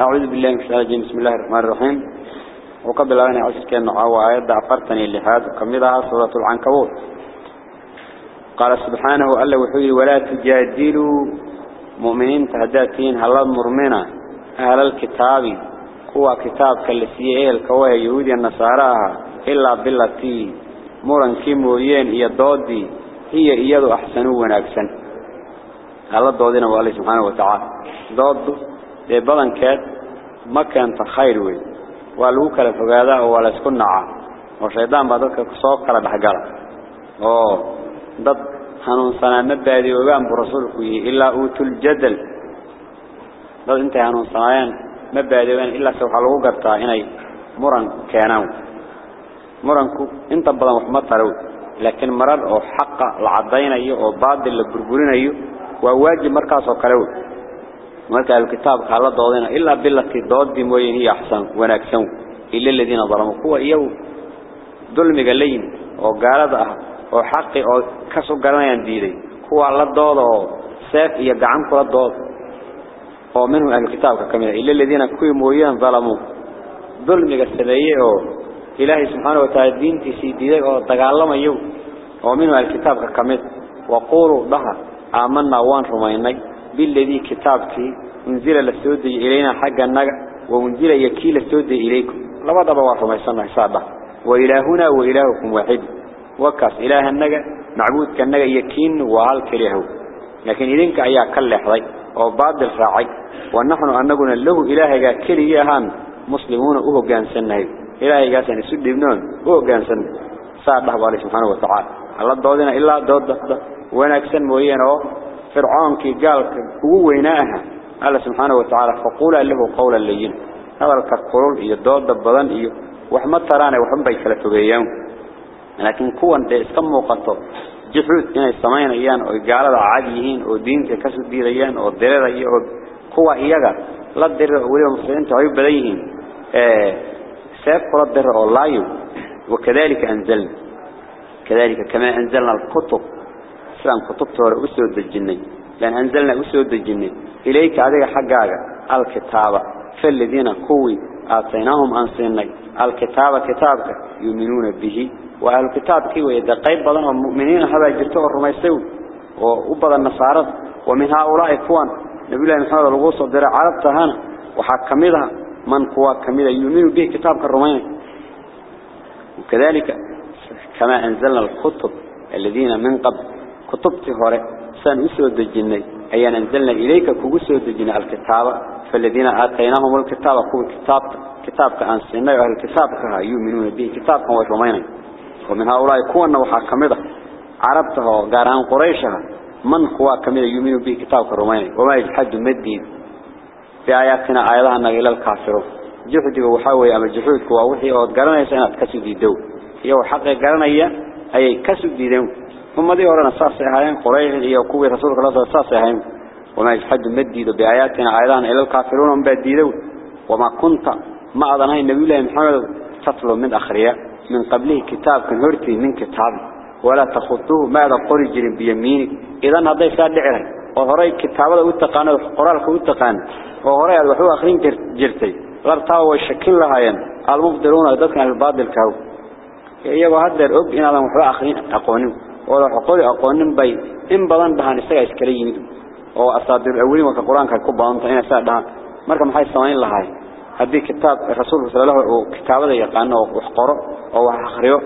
أعوذ بالله من الشيطان الرجيم. بسم الله الرحمن الرحيم. وقبل أن أعيش كان عوا آيات عفرتني اللحاد وكمدها سورة العنكبوت. قال سبحانه ألا وحوي ولا تجادلوا مؤمنين تهداتين. هلا مرمنا أهل الكتاب؟ هو كتاب كالسيئة الكواه يهودي النصارى إلا بالتي مرن كيمويين هي الضودي هي إياد أحسنوا ونأكسن. الله الضودين والله سبحانه وتعالى؟ ضوده dee badankeed ma keento khayr weyn waa lagu kala fogaadaa oo waa la isku nacaa oo shaydaan baa dadka soo kala dhexgala oo dad hanuunsanaa ma baadiyoogaan buu rasuulku yihi ilaa uutul jadal dad intay hanuunsanaayeen ma baadiyoogaan ilaase waxaa lagu gartaa inay muran keenaan muranku inta badan wax ma tarow laakiin marar oo xaqa la cadaynayo oo baadil la burburinayo waa waajib markaas oo kale wey marka الكتاب قال doodina illa billati doodi mooyeen iyo ahsan wanaagsan illa alladina zalamu kuwa iyagu dulmiga leeyin oo gaalada ah oo xaqi oo ka soo garanayaan diiday kuwa la doodo seef iyo gacan kula dood oo minhu الكتاب kamida illa alladina kuwa mooyeen zalamu dulmiga sameeyay oo ilaahi subhanahu wa ta'ala diintiisa diiday oo dagaalamayo oo minhu الكتاب kamid waqulu dhaha amanna waan rumaynay بالذي كتابك انزل لسودي إلينا حق النجا وانزل يكيل لسودي إليكم. لما ضبوا ما يصنع حسابه. وإلهنا وإلهكم واحد. وكاس إله النجا معبود كالنجا يكين وعال كريه لكن إذنك أيها كل حضي وبعض الفاعي ونحن أن نقول له إله كريهان مسلمون أهو جانسنه إله جانسن سد ابنون أهو جانسن صار الله سبحانه وتعالى. الله ضدنا إلا ضد ونكسن موينه فرعون كي قال كوويناها. قال سبحانه وتعالى فقولا له قولا لين هذا الكفرون هي دود دبضان إيو. وحمد تران وحمد بيكالتو بيان لكن كوان دي اسكم وقتو جفرود أنا السماين إيان أو قال عاديهين أو دين كسو دير ايان أو درر ايو كوا ايقا لا درر اوليو مصرين تعيب بديهين آه، ساب قرى الدرر اولايو وكذلك انزل كذلك كما أنزلنا الكتب. سلام كتبت ورا أسود الجنة لأن أنزلنا أسود الجنة إليك هذا حقاك الكتابة. فالذين كوي آتيناهم أنصيني الكتابة كتابك يؤمنون به وأهل الكتاب كيوي إذا قيب بدن المؤمنين هذا جرتوا الرميسيو. وأبضى النصارى ومن هؤلاء كوان نبي الله محمد الغوصة درع عربتها هنا وحكمتها من قوى كميدا يؤمن به كتاب كالرومين وكذلك كما أنزلنا الكتب الذين من قبل كتبت هوري سان أسود الجنة أي أنزلنا إليك كوسود الجنة الكتاب فالذين آتيناهم الكتاب كو كتاب كتاب كأن سنة أهل الكتاب كها يؤمنون به كتاب كما رومين ومن هؤلاء كوننا وحا كميدا عربته قاران قريشها من هو كميدا يؤمن به كتاب كالرومين وما يجحد مدين في آياتنا آياتها أنك إلى الكافرون جحدك وحاوي أما جحودك ووحي أو قرنا يسألت كسو ديدو يو حق قرنا أي كسو ديدو هم دي ورانا ساسي هايين قريش يو كوي رسولك الله ساسي هايين وما يجحد مديد بآياتنا آياتها إلى الكافرون هم بديدو وما كنت ما أظنها النبي الله محمد تطلب من أخرياء. من قبله كتاب كان هرتي من كتاب. ولا تخطوه ماذا قري جرين بيمينك إذا هذا يساد لعره وهراي كتابة واتقانا وقرالك واتقانا وهراي الوحوة آخرين جرتي. غرطاوا ويشكل لهايين المفضلون ذاتنا الباطل كهو. iyagoo haddeer og inaadan waxba akhrin aqoonin ولا حقول أقوان بي إن بلان بحان إساق إسكريين أو أصابر الأولين وكا قرآن كالكوبة أمتعين أساق بحان مركا محاي السوائين لهاي هذه كتاب الرسول صلى الله عليه وسلم كتابة يقعنا وحقره وحقره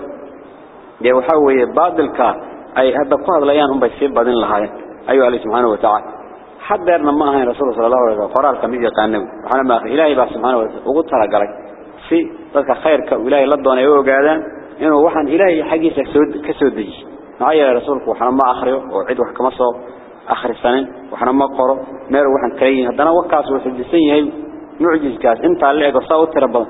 دي وحاوه بعض الكا أي هذا قواد ليان هم بيسيب بعدين لهاي أيها الله سبحانه وتعالى. حذرنا ما هاي رسول صلى الله عليه وسلم قرار كميجة قانو وحنا ما إلهي بقى سبحانه وتعالى. وقلتها لقلك في ذلك إنه وحن إلهي حقيسك كسودي معي يا رسولك وحنا ما أخري وعيد وحكا ما صوب. أخر السنة وحنا ما قرأ مير وحنا كريين. هدنا وكاس وحدسين هاي نعجز كاس انت اللي عقصة تربى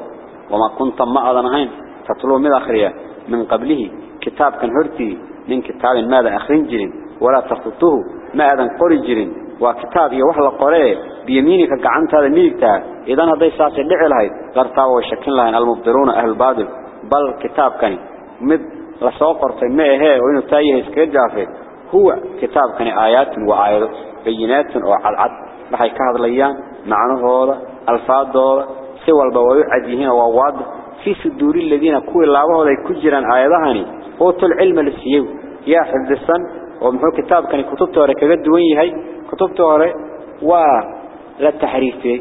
وما كنت ما أذن هاي. تطلو من أخرية. من قبله. كتاب كان هرتي. من كتاب ماذا أخرين جرين. ولا تخطوه ما أذن قري جرين. وكتاب يوحل قرأ بيمينك قعنت هذا ملك تاه هذا يساسي اللي علاهي غرطاوه المبدرون أهل بادل. بل كتاب كان مد la soo qortay ma ahee oo inuu taayahay iskaga jaafay huwa kitaabkani aayaatun wa aayado bayinaatun oo cadcad waxay ka hadlayaan macnahooda alfaadooda si walba way u cad yihiin waa waad fi suduuri alladina kuwi laabahooda ku jiraan aayadahani oo tul cilmi la siiyay yaa xifdisan oo muxuu kitaabkani kutubta hore kaga duwan yahay kutubta hore waa la taxriifiyay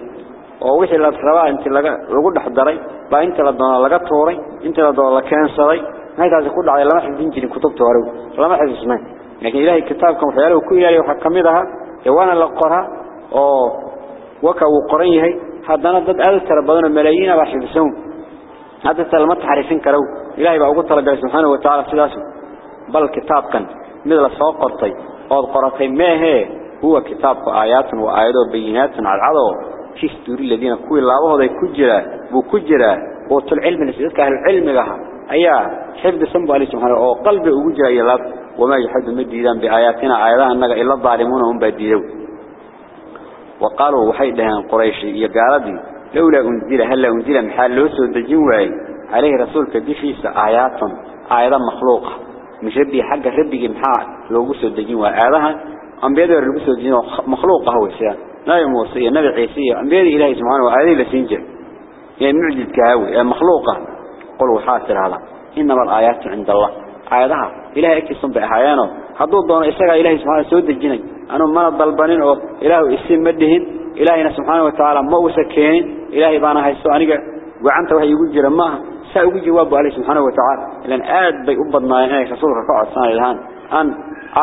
oo wixii la rabaa laga lagu dhaxdaray baa inta la doono laga tuuray inta la doono la keensaday halkaas ku dhacay lama xifdin jirin kutubta hore lama xifdisnay laakiin ilaahay kitaabkan waxyaalo ku ilaaliyo waxa kamid aha yawana la qora oo waka uu qoran yahay haddana dad aad tira badan oo malaayiin ah xifdisan hadda talma taxriifin karo ilaahay baa ugu talagalay subhanahu wa ta'ala sidaas bal kitaabkan mid la soo qortay oo qoratay meehe huwa kitaabku aayatun wa aayado bayinatun cadcado في ستور الذين كوي الله هذا كجرا بكجرا وطل علم نسيتك أهل العلم لها أيا حفظ سنبه عليه سبحانه أو قلب أوجه إلى وما يحد مديدا بآياتنا. آياتها أنك إلا الظالمون هم بديدوا وقالوا وحيدها قريش يقالدي لولا أنزل هلا أنزل محال لوسو الدجوعي عليه رسولك بفيس آيات آيات. مخلوقة مش ربي حق ربي محال لوسو الدجوعي آياتها أنبياء لوسو الدجوعي مخلوقة هو السيان نبي موسى نبي عيسى أنبياء إلهي سبحانه وتعالى. لسنجر يعني معجز كهوي مخلوقة. قل وحاصر هذا. إنما الآيات عند الله. آياتها إلهي أكسن بأحيانه حدود دون إساق إلهي سبحانه سود الجنة. أنا من الضلبانين أو إلهي إسين مدهن إلهينا سبحانه وتعالى موسى كين إلهي بانا هايستو أنيقا وعنت وحي يقول جرى ماها سأقول جواب عليه سبحانه وتعالى. لأن آد بي أبضنا إلهي رسولك قاعد سنة إلهان. أن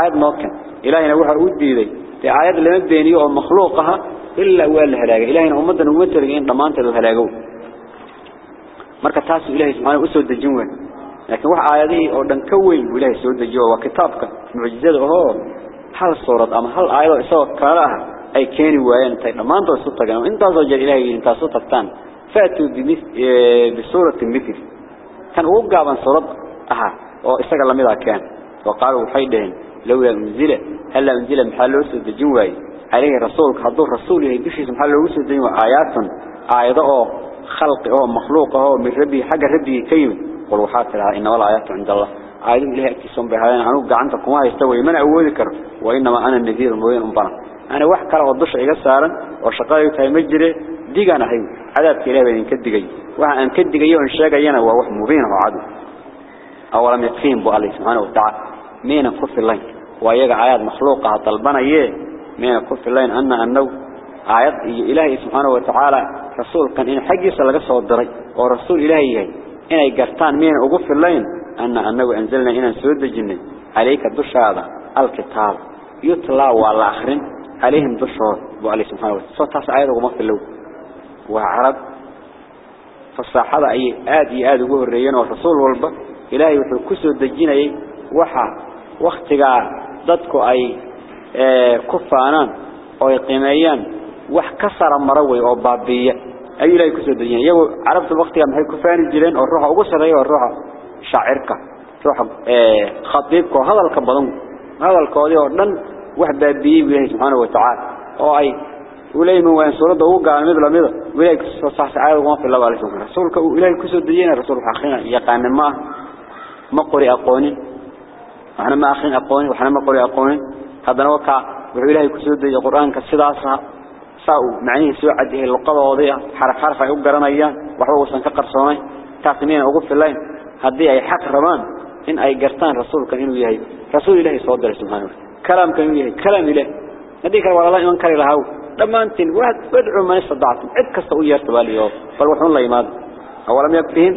آيات موكن. إلهينا وحا أودي ذي آيات اللي مبيني مخلوقها إلا هو الهلاقة إلهينا أمدنا ومتلقين ضمانت الهلاقة marka taas ilaahay subhanahu u soo لكن واحد آياتي أو دنكوي ولاه سود الجوا كتابك معجزات هو. هل صورة أم هل آيات سوى كراه أي كاني وين تين ما أنت صوتة كم أنت أزوجي إلهي أنت صوتة تان فاتو بصورة آه، مثل. كان هو جاب صورة أها. أو استقبل ميلا كان. وقالوا حيدهن. لو ينزل هل ينزل محل سود الجوا عليه رسول خذوا رسول يدش محل سود الجوا آياتا آيات أو خلق أو مخلوق أو من ربي. حاجة ربي كيم كيم والوحات لها إن ولا آيات عند الله. آيات الله اكتسم بها. عنو قعنتكم ما يستوي. من أول وإنما أنا النذير المبين أمبرا أنا واحد كلا وضش إيجا سارا وشقايا تاي مجري. ديجانا هيو عذاب كلاه بين كدجي وعن كدجي ونشاق ينا وواح مبين وعدو. أولا يكفين بو الله سبحانه وتعالى. مين كف اللين. ويجا آيات مخلوقة طلبنا يه مين كف اللين. أن أنه آيات إلهي سبحانه وتعالى رسول كان إن حقي سلقة صدري ورسول إلهي إن قرطان مين أقف اللين؟ أن أنه أنزلنا إن سود الجنة. عليك الدش هذا الكتاب يطلع والآخرين. عليهم دشور وعليه سبحانه وتعالى. صوت تاس عيد ومثل له وعرب. فالصحابة أي آدي آدي وهو الريان والرسول والبا إلهي وحو كسو الدجين أي وحا. واختقا ضدكو أي آه كفانان. أو قيميان وح كسر مروي أو بابية. أي لا يكسر الدنيا. يو عرفت وقتها ما هي كفان الجيران الروح أبو سري الروح شاعرك. روح آه، خطيبك هذا الكبدون هذا القاضي أرنن وحبا بيه بيه سبحانه وتعالى. أو أي. ولي من وين؟ سرده هو قال مدلا مدلا ولي صح سعاد وما في الله عليه وسلم رسولك ولي كسر الدنيا رسولك أخينا يقان ما. ما قري أقوني. أنا ما أخين أقوني وحنا ما قري أقوني. هذا نوكا. وعلاه كسر الدنيا القرآن كسر cadeeyay luqadoodii xaraf xaraf ay u garanayaan waxa uu san ka qarsoonay taasniina ugu filayn hadii ay xaq rabaan in ay gartaan rasuulka inuu yahay rasuul ilaahay soo diray subhanahu wa ta'ala كلام كان يهي كلام إله هذيك والله إيمان كان لهاو لما أنت واحد بدعوا من استطعتم عد كستو يرتب اليوم فالوحون الله يماد أولم يكفيهم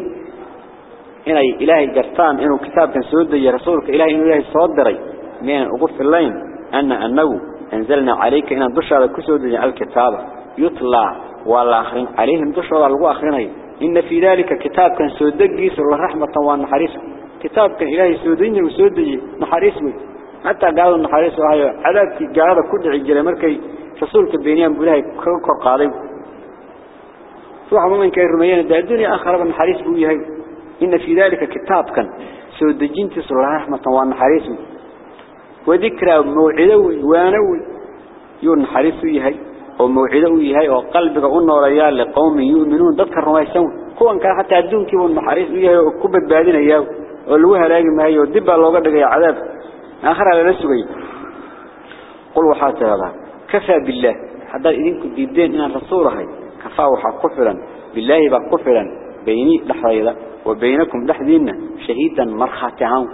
إن إلهي جرتان إنه كتاب كان سود يا رسولك إلهي إنه إلهي صدري من أقف اللين أن أنه أنزلنا عليك إن دش هذا كسود الكتاب. يطلع والآخرين عليهم دش هذا الآخرين. إن في ذلك كتاب كان سود جيس الله رحمة والنحريس كتاب كان إلهي سودين وسود نحريس حتى قالوا إن حريص وهاي عذابك قالوا كل عجلة مركي. رسولك بينيان بلاي كر قاضي روح من كان رميان الدنيا آخر من حريص بوي هاي. إن في ذلك كتاب كان سود جنت صلى الله رحمة وان حريص وذكرى موعدة وانوي يون حريص ويهاي وموعدة ويهاي وقلبك قلنا ريال لقوم يؤمنون. ذكر رميسون كون كان حتى الدون كيون حريص ويهاي وكبت بعدين إياه والوها لاقي ما هي ودبا لو قد عذاب. آخر على نسوي قل وحات هذا. كفى بالله. حتى إذنكم ديدين إن الرسول هاي. كفى وحا كفرا. بالله بقى كفرا. بيني لحظة وبينكم لحظين شهيدا مرخاتي عام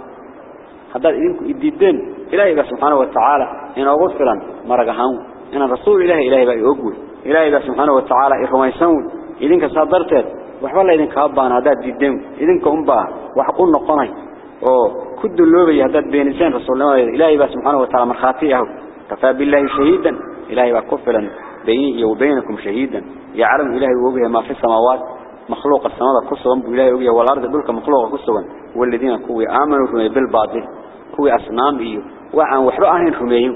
حتى إذنكم ديدين إلهي بقى سبحانه وتعالى إن أغفرا مرقهان إن الرسول إلهي إلهي بقى يقول إلهي بقى سبحانه وتعالى إخوانيسون إذنك صادرتت وحوالا إذنك أبان هذا ديدين. إذنك أمبا. وحقون نقني oo ku duloobay hadad beeniseen rasuulnimada ilaahay baa subhanahu wa ta'ala markhaati ah kafa billahi shahidan ilaahay baa ku filan bayni iyo baynakum shahidan ya'lam مخلوق السماء كسوان بولاي وجه والأرض دولك مخلوق كسوان والذين كوي آمنوا رمي بالبعض كوي أصنام إيو وعن وحرق أهين رميهم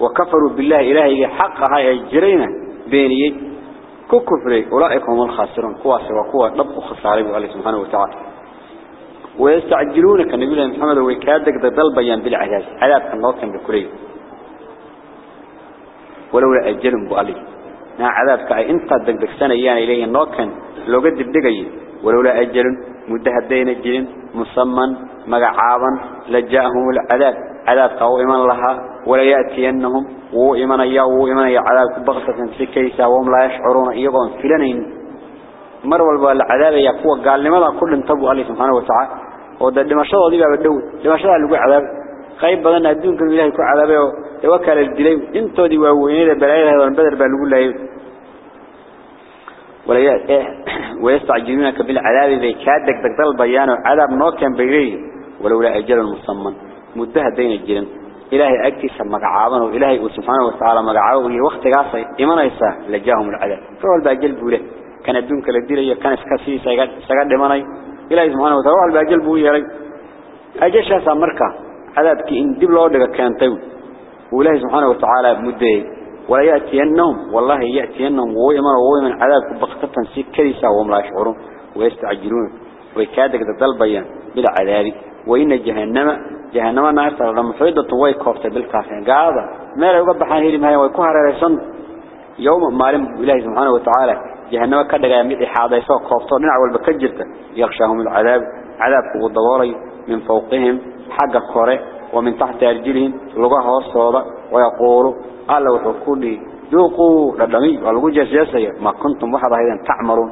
وكفروا بالله إلهي حق هاي الجرينة بيني. كو كفري أولئكهم الخاسرون. كواسر وكوا نبقوا خسارة عليه سبحانه وتعالى. ويستعجلونك النبي الله محمد ويكادك ذا بالبيان بالعهاز علاق النوطن بكريه ولولا أجلهم بأليه نا عذابك أي إنت دقدق سنة يان إليه نوكن. لو قد بدقي ولولا أجل. مدهدين الجن مصمم. مقعابا. لجاءهم العذاب. عذاب قوي إيمان لها ولا يأتينهم. وإيمان إياه وإيمان إياه عذاب بغتة سكيسة وهم لا يشعرون إيقون فلنين. mar walba la cadaabaya kuwa gaalnimada ku dhintabu Allah subhanahu wa ta'ala oo dhimashadooda baa dhow dhimashada lagu cadaab qayb badan adduunka Ilaahay ku cadaabay oo tawakkal dilay intoodii waa weynada balaayada badar baa lagu laayay. Wala ويستعجلونك بالعذاب ذي كادك دقدل بيان عذاب نوكا بيري ولولا أجل المصمم مدها دين الجرم إلهي أكتس مقعابا وإلهي سبحانه وتعالى مقعابا وقت قاصي إيمان يسا لجاهم العذاب فهو الباقل بوله كان الدنك للديري كان اسكسي سيقاد دماني إلهي سبحانه وتعالى وحل باقل بوله أجيشها سامركا عذابك إن دب لودك كان طيب وإلهي سبحانه وتعالى مده ولا يأتينهم والله يأتينهم ويمن ويمن عذابك بغتة سكريسا وهم لا يشعرون ويستعجلون ويكادك تدلبيا بالعذاب وإن جهنم جهنم نار ترى محيطة ويكوفت بالكافرين قاعدة ما لا يقبح عن هيري مهي ويكوها رأيسان يوم مالم إلهي سبحانه وتعالى جهنم كدقى يميد إحاضة يسوق كوفته نع والبكجرته يغشاهم العذاب عذاب والضواري من فوقهم حق الخوري ومن تحت أرجلهم لقاها الصورة ويقولوا قال وحكوا لي ذوقوا لدمي والغو جسيسي ما كنتم واحد هيدا تعملون.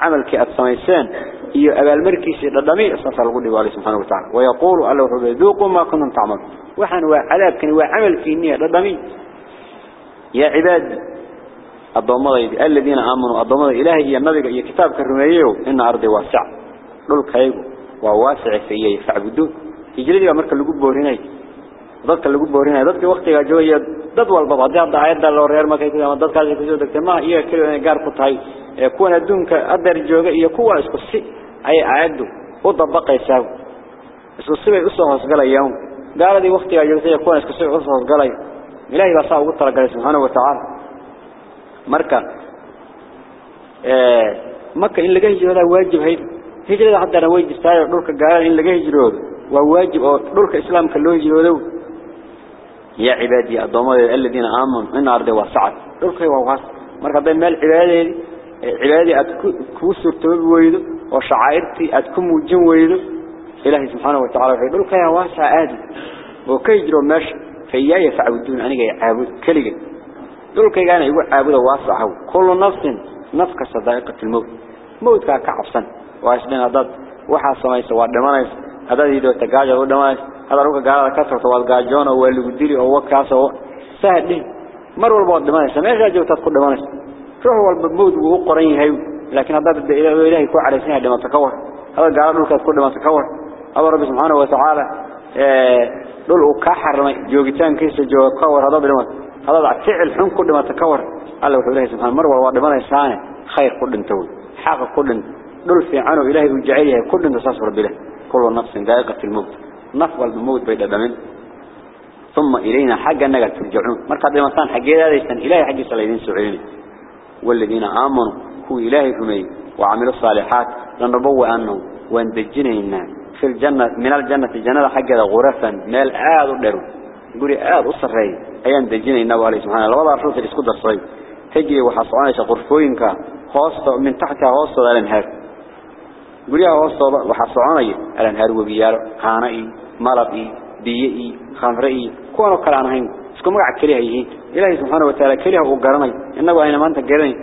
عمل كي أتسميسان إيو أبا المركيسي لدمي أصنصر الغو لي سبحانه وتعالى. ويقولوا قال وحكوا ذوقوا ما كنتم تعملون. وحن وعذاب كان وعمل في النية لدمي. يا عباد الضمضة الذين آمنوا الضمضة إلهي إيا النبي إيا كتاب كرميه إن أرضي واسع دول كيبو وواسع مركا اللي قبوا هنا dadka lagu boorinayo dadka waqtiga joogaya dad walba hadii hadda ayada loo reer markay ku ama dadkaas ku soo degtay ma iyo kaliya gaar ku tahay ee kuwan adduunka adar jooga iyo kuwa isku si ay aayadu u dabaqaysaa isku si bay u soo hoosgalayaan gaaladii waqtiga joogtay kuwan isku si u soo hoosgalay ilaahay baa saa ugu talagalay subhanahu wa ta'ala marka ee marka in laga hijrooda waajib hay hijrada haddana way jirtaa dhulka gaalada in laga hijroodo waa waajib oo dhulka islaamka loo hijroodo. يا عبادي الضمائر الذين آمنوا إن أرضي واسعة دولك هو واسع مركز بين مال عبادي عبادي أتكو سرتوب ويدو وشعائرتي أتكو موجين ويدو إلهي سبحانه وتعالى في دولك هو واسع آدي وكيجروا ماشي فإياي فعبدون أنا جاي عابد كلية دولك أنا يقول عابد واسع هو كل نفس نفك صدائقة الموت موت كعبسا وعشلين هذا وحا سماي سواد دمانيس هذا يدو تقاجة ودمانيس هذا روك قال كثرة والقاجون والقدير أو وكاس أو سهل مر والبعض دمانيس ما يجوا تدخل دمانيس روح والموت وهو قرين هاي لكن إلى إلهي كو على سنة دم تكور هذا قال روك تدخل دم تكور هذا رب سبحانه وتعالى دول وكحر جوجتان كيس جو كور هذا بدمانيس هذا فعل حن كل ما تكور الله سبحانه والبعض دمانيس ثاني خير كل انتول حق كل دول في عنه إلهي وجعله كل انتصاص رب له كل نفس ذائقة الموت. نفو الموت بيد دمين ثم إلينا حقا نجا ترجعون. مركز دمسان حقي هذا يستن إلهي حقي سليدين سعيني. والذين آمنوا هو إلهي فمي وعملوا الصالحات لنربوا أنه واندجنينا في الجنة من الجنة الجنة حقا غرفا مال آذ ودرو يقولي آذ أصري أيان دجنينا وعليه سبحانه. الله وضع رسول الإسكود الصيب تجري وحصعانيش غرفوينك خاصة من تحتها خاصة الأنهار. Guryaha hoostooda waxaa soconaya alanhaar webiyaalo qaana iyo malab iyo biyo iyo khamre iyo kuwan oo kale aan ahayn isku magac kaliya yihiin ilaahay subxaana watacaala keliya uu garanayo innagu ayna maanta garanayn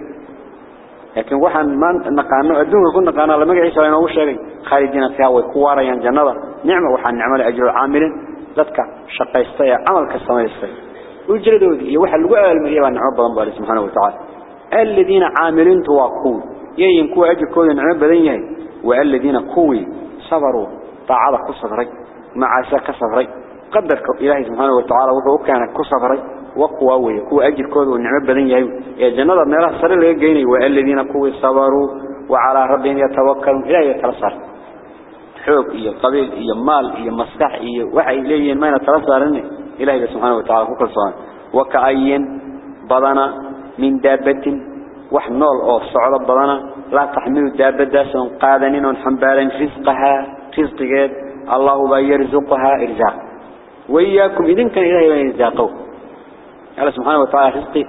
laakiin waxaan maanta naqaano adduunka ku naqaano la magaciisa waa inoogu sheegay khaalidiina fiiha way ku waarayaan jannada nicma waxaa nicmo le ajru caamilin dadka shaqaysta ee camalka samaystay ujradoodii iyo waxa lagu abaalmariyay baa nicmo badan bu ali subxaana watacaala aladiina caamilintu waa kuwi yayin kuwa ajirkooda nicmo badan yahay والذين قوي صبروا طاعة كصبري معاشا كصبري قدر إلهي سبحانه وتعالى وحو كان كصبري وقوى ويكو أجر كود والنعم بدن يهيو يا جنة ميرا سر اللي يجيني والذين قوي صبروا وعلى ربهم يتوكلون. إلهي يترصر حوق إيا قبيل إيا مال إيا مسكح إيا وحي إليه ما يترصر إلهي سبحانه وتعالى كل صوان وكأين بدنا من دابة وحنول أو صعود بدنا لا تحملوا دابة سن قادنين ونحنبالين رزقها رزق جد الله بيرزقها إرزاق. وإياكم إذن كان إلهي بيرزاقه الله سبحانه وتعالى رزقي.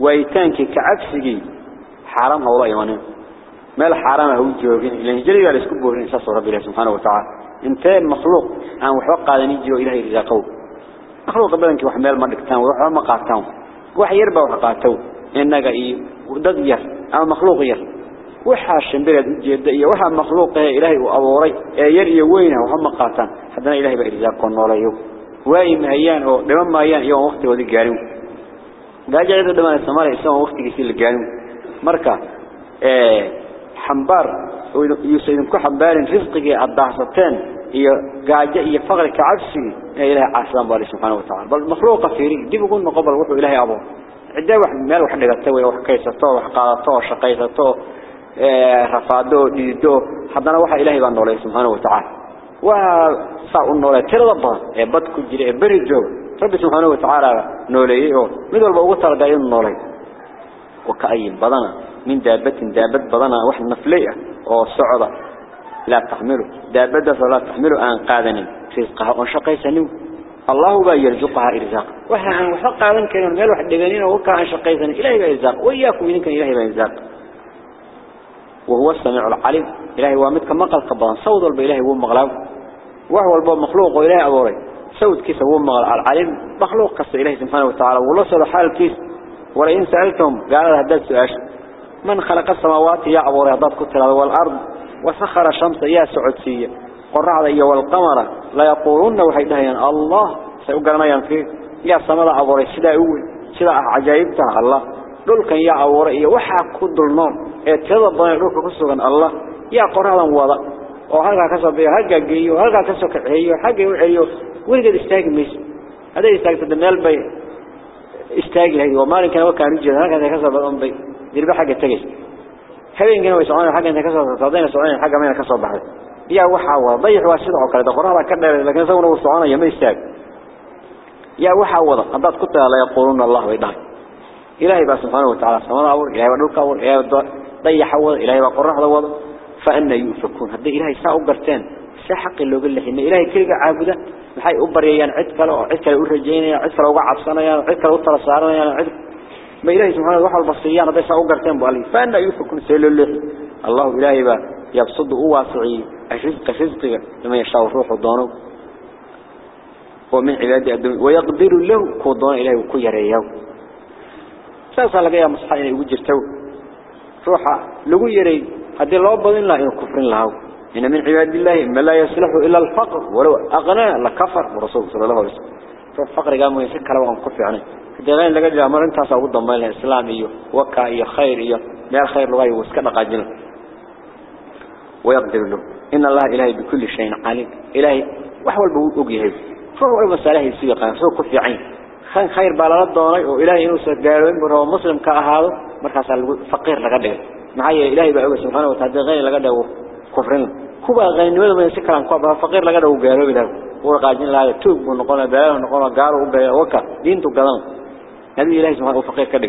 ويتانك كعكسي حرام الله يوانين ما الحرام هو جوغين إلهي. جري على اسكبه إنساس رب الله سبحانه وتعالى. أنت مخلوق. أن وحوق قادنين جو إلهي رزاقه مخلوق بدنك وحمال مدكتان وحوال مقاتان وحي يربى وحقاتو إنك إيه ودد ير أما مخلوق ير. وحا الشنبيرة جيدة إيه وحا مخلوق إلهي وأبوري. ير يوينه وهم قاتان. حدنا إلهي بإرزاق ونولا يو. واي مهيان أو دمان مهيان يوم وقت ودي قاريو. قاجة إذا دمان السمارة يسوى وقت كيسير القاريو مركا إيه حنبار يسيدنكو حنبار رزقك الضعصتين iyo gaajo iyo faqri ka cabsi ee ilaahay caasaan bari subhanahu wa ta'ala bal makhluuqa fiiri dib ugu noqobal عدا واحد مال واحد لقطه ولا واحد كيسته واحد قاطته شقيسته رفاده ديدو. حدنا واحد إلهي بان نولي سبحانه وتعالى. وصار النولي ترى ضبا بد كجري بري جوب رب سبحانه وتعالى نولي مثل بوغتر دايين نولي. وكأي بدنا من دابة دابة بدنا واحد مفلية. أو صعدة. لا تحمله دابة فلا تحمله أن قادني رزقها وشقيسني الله با يرزقها إرزاق. وحا عن وحقا من كان مال واحد دغانين وكا عن شقيسن إلهي بإرزاق وإياكم إذن كان إلهي بإرزاق وهو السميع العليم. إلهي وامدك مقل قبضان صوت الب إلهي مغلاب وهو الب مخلوق وإلهي أبوري صوت كيس هو مغلاب العليم. مخلوق قص إلهي سبحانه وتعالى. ولصل حال كيس. ولئن سألتم قال هداد سؤال من خلق السماوات يا أبوري هداد كتر والأرض. وسخر الشمس يا سعودسية والرعد إيا والقمر لا يقولون وحيدهين الله سيقرنا ينفي يا سمد أبوري سلا أول سلا عجائبتها الله دول كان يا أورا يا وحى كود النار اتضى دول كسوغن الله يا قرآن وضع وهذا كسب هذا جي وهذا كسب كعيو حاجة وعيو ولقد استاج مش هذا استاج تدمال بي استاج هذي وما كان وكان يجي هذا كسب أم بي يربح حاجة تجس هذين كانوا يسعون حاجة أنت كسب صادين يسعون حاجة ما كسب بعد يا وحى وضيع واسد عقل ده قرآن كذا لكن سووا وسعون يوم استاج يا وحى وضع قد كنت لا يقولون الله ويدان إلهي بس سبحانه وتعالى سماه أول إلهي ودوك أول إلهي ضيح أول إلهي وقرح وضع فأن يؤفكون هذا إلهي ساء قرتين سحق اللي له إن إلهي كل عابدة محي أبر يان عد كلا عد كلا ورجينا عد كلا وقع عصنا يا عد كلا وطر صارنا يا عد. ما إلهي سبحانه وتعالى البصريان هذا ساء قرتين بالي فأن يؤفكون سيل الله إلهي با يبصد واسعي الرزق رزقك لما يشاء الروح ودانه ومن عبادة الدنيا ويقدر له كودان إلهي وكو يريه ساسا لقى يا مصحى إنه وجرتو روحا لقو يري. هذه الله بدين لا إنه كفر إن من عباد الله ما لا يصلح إلا الفقر. ولو أغنى لكفر ورسول صلى الله عليه وسلم. فالفقر قاموا يسكر وهم كفر عنه. كدغين لقى جاء مر انت سأقول ضمان الإسلام إيو وكا إيو خير إيو ما خير لغاية وسكنا قاجنا ويقدر له. إن الله إلهي بكل شيء عليم إلهي وحول بوقيه فهو مسألة يسيقا سوى كفر عين. خان خير بالله دوني وإلهي إنه سجارين برو مسلم كأهاده مركز الفقير لقده معايا إلهي بقى سبحانه وتعالى. غير لقده كفرين كوبا غير نمد من سكران كوبا. فقير لقده وقالوا بده. ورقاجين لا توب ونقول بلا ونقول قالوا وبلا وكا. دينتو قدام نبي إلهي سبحانه وفقير كده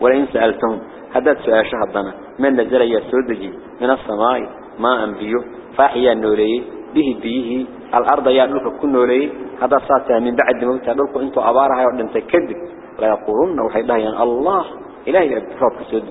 ولئن سألتهم هذا سؤال شهدنا من نزل يسودجي من السماء ما أنبيه فأحيا النوري به بيه. الأرض دلك كل نوري. هذا صات من بعد موت دلك أنتوا أبارها وأنت كذب. لا يقولون وحيدها يعني الله إلهي رب سود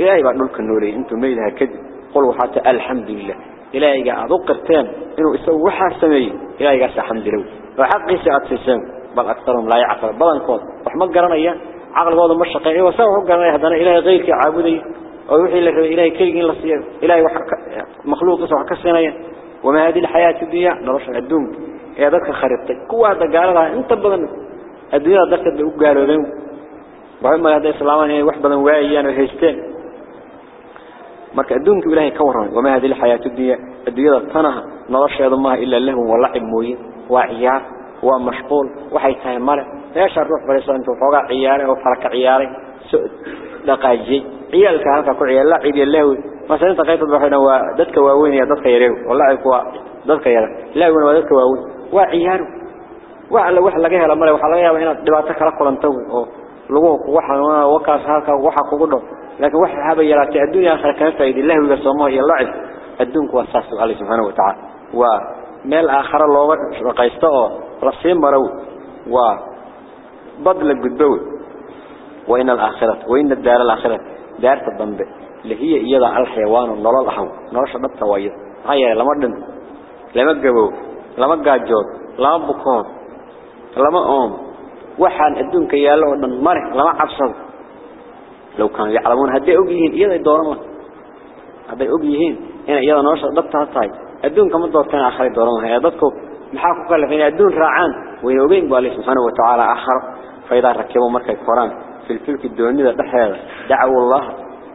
إلهي بعد دلك نوري أنتوا ميلها كذب. قلوا حتى الحمد لله إلهي قاعد قرتين إنه يسوي حاسمي إلهي قاعد الحمد لله. وحقي سيسان بل أكثرهم لا يعقل. بل أنقض وحمد قرنيا عقل قوض مشقي وسوى قرنيا هذا إلهي غيرك عابدي ويوحي لك إلهي كيرجين لصير إلهي مخلوق يصبح كسينيا وما هذه الحياة الدنيا؟ نرش الدون يا ذاك خربتك كوا هذا قال لها أنت بدن. الدنيا ذاك اللي قالوا ذو وهم هذا إسلامان يعني واحد بدن واعيان وهيستين. marka adduunka ilaahay ka waran wama hadii hay'atu dunya adduunyada tanaha nolosheedu ma illa lahu wala'ib mooyin waa ciyaar waa mashquul waxay tahay male meesha ruux bariso intuu xooga ciyaaray oo farka ciyaaray dhaqaaji ciyalka halka ku ciyaar lacib ilaahu مثلا تقيت بحنا ودتك واوين يا دتك يريو والله كوا دتك يرى لا وين ودتك واوين وعيار وعلى wax laga helo male waxa laga yaabaa inaad dhibaato kala kulanto oo lagu waxa wakaas halka waxa kugu dhaw laakiin waxa haba yaraatay adduunka aakhir ka faa'iido ilaahu iyo soomo iyo lacib adduunku waa saas Waa badl gudbow wa in al-aakhirah wa in ad-dar al-aakhirah daarta dambe لهي إيضا الحيوان النلال أحو نرش نبتا ويض هيا لما دن. لما قبو. لما قاجود لما بكون. لما أم وحان الدون كيالا ودن مره لما عبصد لو كانوا يعلمون هدي أقيهين إيضا يدورما هدي أقيهين هنا إيضا نرش نبتا هتاي الدون كما دورتين آخر يدورما هيا ضدكو محاكو كلا فين الدون راعان. وينوبين بالله سبحانه وتعالى آخر. فإذا ركبوا مركز القرآن في الفلك الدوني ذا دحيا دعوا الله.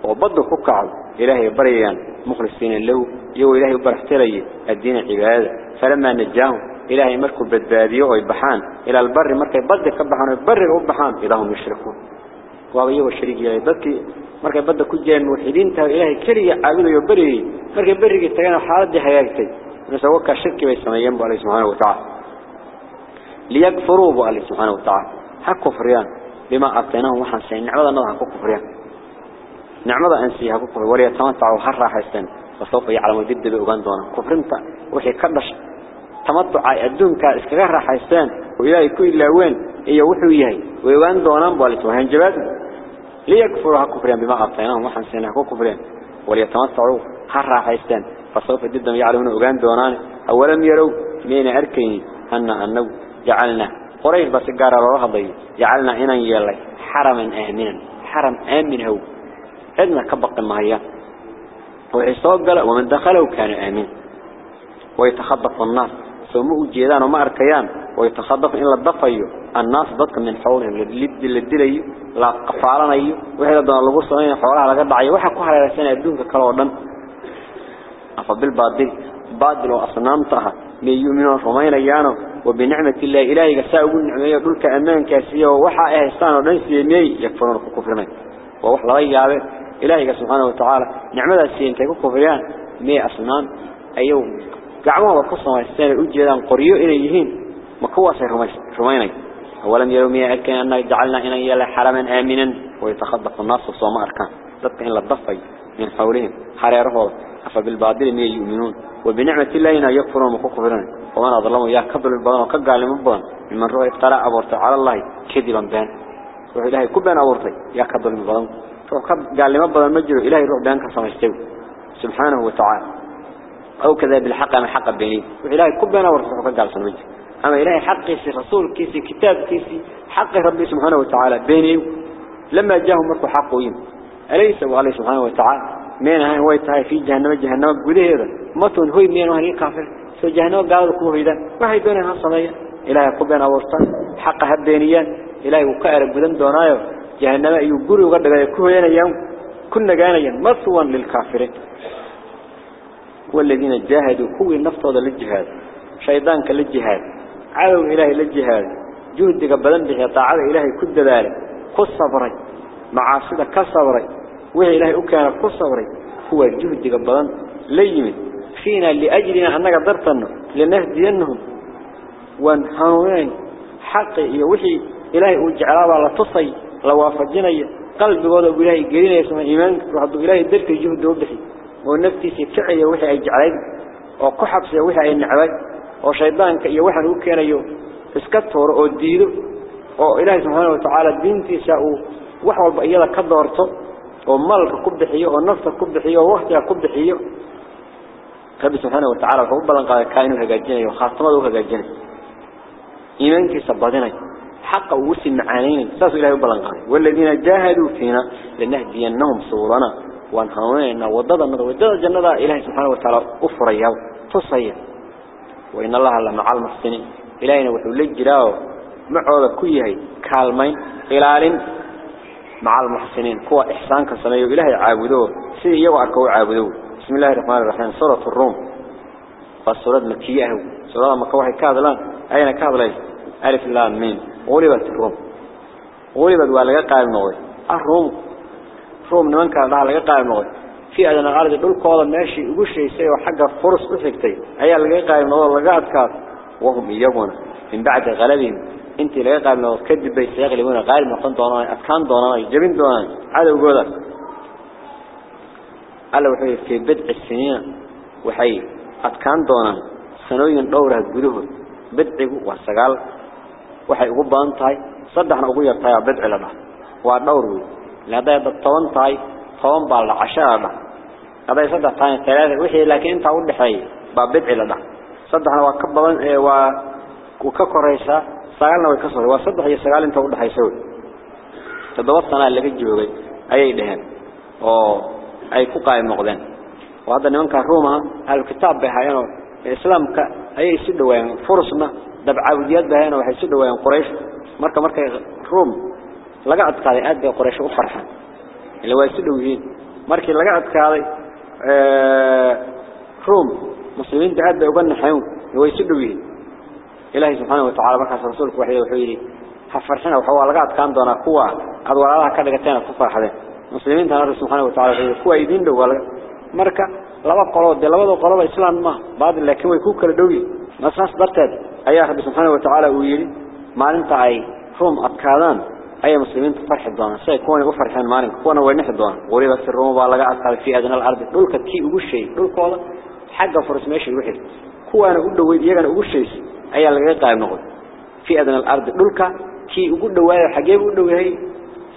وبدو كوكعل إلهي بريان. مخلصين له يو إلهي برحتري الدين عبادة فلما نجاهم. إلهي مركو بدبادية ويبحان. إلى البر مركو بدو كبحان. البر ويبحان إذا هم يشركون. وابيه والشريك إلهي بدكي مركو بدو كجان موحدين. تهو إلهي كري عابده يبري. مركو بري تغانا حالة دي حياتي. نسوكا شركي بيسميين بأله سبحانه وتعالى. ليكفروا بأله سبحانه وتعالى. حكوا فريان بما أعطيناهم وحن سين. نعوذ الله حكوا فريان نعمة أنسيها كفر وريا تمتع وحرة حسن وسوف يعلم ضد بأوغان دونا كفرنت وحي كدش. تمتع الدون كإسكغار حسن وإلى يكون إلا وين. إيه وحويه ويوان دونا وهن جباد ليكفرها كفرين بما أعطيناهم وحن سينها كفرين وليتمتعوا حسن فسوف ضد يعلمون أوغان دونا أولم يروا مين أركين أن أنه جعلنا. قريش بس قارا الله جعلنا هنا يلي. حرما آمنا. حرم آمن هو. عندنا كبق المهيا وعصاب قال ومن دخله كان آمين ويتخطف الناس ثم أجيدان وما أركيان. ويتخطف إلا الضفي الناس ضدك من حولهم. للد للدلي. لا قفالنا أيه وهذا دون صلى حولها لقد دعي وحكوا على سنة دون بعد لو أصنامتها من يؤمنون فمين يانو وبنعمة الله إلهي قساء نعمة يقولك أمان كاسية ووحا إهستان ونسي مي يكفرون كفرين ووح لغاية يابه إلهي سبحانه وتعالى نعمة السين كيكو كفريان مي أصنام. أيو قعوة وقصة السنة الأجيدان قريو إليهين. مكواسي رميني ولم يروا مي أركان أننا جعلنا إنا حرما آمنا. ويتخطف الناس وصوم أركان. ذاتك إلا من حولهم. حريره أفبالباطل مي يؤمنون. وبنعمة الله إنا يكفرون وكفرون ومن أظلموا يا كبر البضان وكقع لمبضان ممن رؤى افتراء أبورت على الله كذبا بان. روح إلهي كبان أبورتي يا كبر البضان وكقع لمبضان مجروا إلهي روح بانك سمجتو سبحانه وتعالى. أو كذا بالحق أنا حق بيني. وإلهي كبان أبورتي وكقع لسمجتو أما إلهي حق كيسي رسول كيسي كتاب كيسي حق ربي سبحانه وتعالى بيني. لما جاءهم مركو حقوين. أليس وعليه سبحانه وتعالى؟ مين هاي؟ هو يتهاي في جهنم جهنم قوله هذا مطن هو مين وهني كافر سو جهنم قالوا كوه إذا. ما هي دونها صنايا إلهي قبنا ورطان حق هبينيان إلهي وكأر بدن دونايو جهنم يقول وقد كوه يوم. كنا جانا مثوا للكافرين. والذين جاهدوا كوه النفط هذا للجهاد. شيطان كالجهاد عدو إلهي للجهاد. جهد قبلن به طاعة إلهي كد ذلك. كالصبري معاصدة كالصبري وهي إلهي أكان كالصبري هو الجهد قبلن ليمن فينا لأجلنا أنك ضرطنا لنهدينهم. وانهانين حقي وحي. إلهي وجعلها على تصي. لوافجنا قلب وضع إلهي قرينا يسمى إيمانك وحضو إلهي درك الجهد وبحي. ونفتي سكعي وحي أي جعلين. وكحبس وحي أي نعوي وشيطانك uu keenayo iska toor oo diido oo ilaahay subhanahu wa ta'ala diintiisa uu wax walba iyada ka doorto oo malka ku bixiyo oo nafta ku bixiyo oo waqtiga ku bixiyo rabbi subhanahu wa ta'ala wuxuu balan qaaday ka inuu hagaajinayo حق وسي معانين ساس إلهي بلان قال والذين جاهدوا فينا لنهدينهم صورنا وانهوين وضد النظر وضد الجنة إلهي سبحانه وتعالى أفريه تصير وإن الله لمع المحسنين إلهينا وحو لجراو معوذا كيهي كالمين إلال مع المحسنين. كوا إحسان كسمية إلهي عابدوه. سيدي يوعى كوا عابدوه. بسم الله الرحمن الرحيم. سورة الروم. فالسورة مكية سورة مكوحي كاذلان. أين كاذلين ألف الله مين غلبت الروم. غلبت وعلى قائم نغي الروم. روم نمان كان لها قائم نغي في أدنى الأرض دول كوضا ماشي يقول شيء سيء وحق فرص أفكتي. أيها لقى قائم نغي وهم يجون من بعد غلبهم. انت لقى قائم نغي كذب بيس يغلبون غالب نقن دونان أتكان دونان جبين دونان هذا وقولا ألا وحي في بدء السنين وحي أتكان دونان سنوين دورها قدوه بدء وسقال waxay ugu badan tahay saddexna ugu yartahay bidci la dhah waa dhowr weey laday toban tahay toban baa la cashada haday saddex tahay talaada wixii laakiin inta u dhaxay baa bidci la dhah saddexna waa ka badan ee waa ku ka koreysa سجلنا وكسر وصدق هي سجل أنت وده هيسوي تدوس أنا اللي بيجي أي دهن أو أي فقاع مغذن وهذا نمك روما الكتاب بهينه الإسلام ك أي سد وين فرصنا دب عوديات بهينه وحسد وين قريش مركا مركا روم لقعد كذي أدى قريش وفرحة اللي هو سد وين مركا لقعد كذي روم مسلمين تعدى وبن حيوم هو يسد وين إلهي سبحانه وتعالى مركز رسولك وحيه وحيه حفرسنا وحوه لقاعد كان دونا قوة. هذا وراء الله كان لقتين الكفر حده مسلمين تنرى سبحانه وتعالى وحيه قوة يدين دو مركة لابا قلوة دي لابا دو قلوة إسلام ما. بعد الله كم يكوك لدوي نصنص برتد. أيها رب سبحانه وتعالى ويري. ما لنت عاي فهم أبكالان أي مسلمين تفرح الدوان سيكون أفرح عن مارك كونه وينح الدوان غريبة الروم بالله قاعد قال في أدنى الأرض. نقول كتير وش شيء. نقول كله حاجة فرس ماشي الوحيد. كونه قدوه ويجي أنا وش شيء. أي الغاية نقول في أدنى الأرض نلقى كي يقول دوايا حاجي يقول دوايا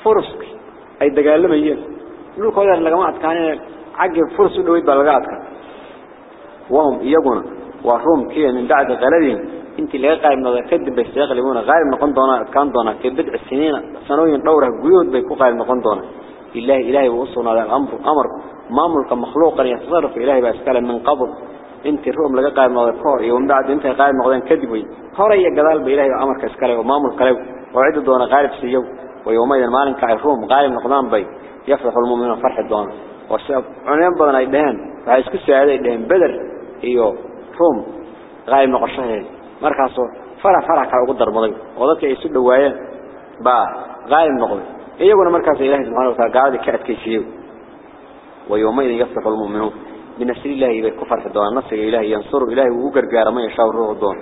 فرص أي دجال ما يجي نلقى هذا اللقمات كان عجب فرص دوايا بالغات كان وهم يجون وهم كي من بعد غلبين أنت الغاية من هذا كذب بس يغلبون غير ما كان دونا كان دونا كبدع السنين سنوين طوره جيود بيكوفا ما كان دونا إله إله وصلنا هذا الأمر أمر مملك مخلوق يتصرف إله بأسكال من قبل انت الروم لقى قائم نقضي كور يوم بعد انت قائم نقضين كذبوي هوري قدال بإلهي وأمرك اسكالي ومامل قليو وعد دون غالب سيو ويومئذ المالين كعرفهم غالب نقضان بي يفرح المؤمنين فرح الدون والسبب عنين بدنا يدهن فعيسكو السعادة يدهن بدر ايو روم غالب نقشه مركزو فرح فرح كعو قدر مضي وضدك يسود وايان با غالب نقضي ايقونا مركز إلهي سبحانه وتعالى قاعد كأت كيسيو ويومئذ يفرح المؤمنون بنصر الله يبقى كفر في الدوان نصر إلهي ينصر إلهي وقرقار ما يشاء الروح الدوان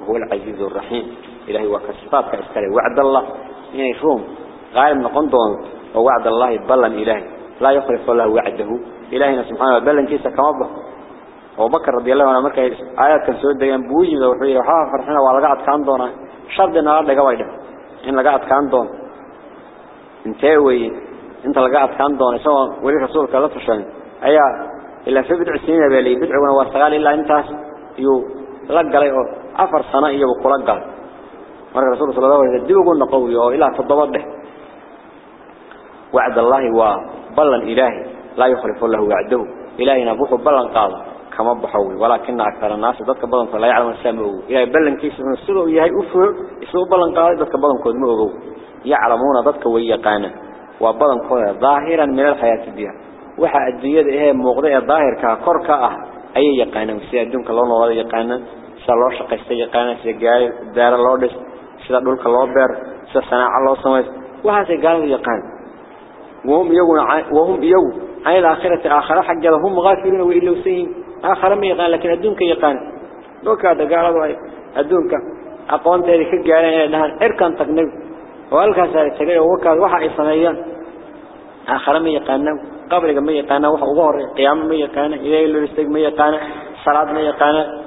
وهو العزيز الرحيم. إلهي وكسفات كأسكالي وعد الله يعني يشوم. غالب نقون دون ووعد الله بلن إلهي. لا يخلف الله وعده. إلهينا سبحانه بلن كيسا كمبه أبو بكر رضي الله عنه مركا آيات كان سعود ديان بوجي وحوية وحاها فرحنا وعلى كان دونا شرد النهار لقا وايدا. إن لقاعد كان دون انتاوي انت لقاعد كان دون سواء ولي رسولك لا تشان أيها إلا في بدع سنين بالي بدع ونواسقال إلا انتاس يو لقلي أفر سنة إيا وقلقل مرة رسول صلى الله عليه وسلم قلنا قوي إلا تضبط وعد الله وبلن إلهي لا يخلف الله وعده. إلهي نبوح بلن قال كما بحوي. ولكن أكثر الناس ذاتك بلن فلا يعلم السامعه إلهي بلن كيس من السلو. إيهي أفه إسلو بلن قال ذاتك بلن كودمه يعلمون ذاتك ويقانا وبلن قال ظاهرا من الحياة الدنيا. Waxa adduunyada ee muuqda ee daahirka kor ka ah ayay yaqaanaan si adduunka loo noolada yaqaanaan sida loo shaqeystay yaqaanaan sida gaar daara loo dhis sida dhulka loo beer sida sanaaca loo sameeyo waxa ay gaalada yaqaan وهم يجون وهم يجوا عن الآخرة آخرة حق هم غافلون وإلا سين آخر ما يقان لكن الدنك يقان لو كاد قالوا الدنك أقوان تاريخ قالوا لها إركان تقنب وقالك سأتقل وكاد وحا إصنعيان آخر ما قبرك ما يقانا وحا أغور قيام ما يقانا إلهي اللي رستيق ما يقانا صلاة ما يقانا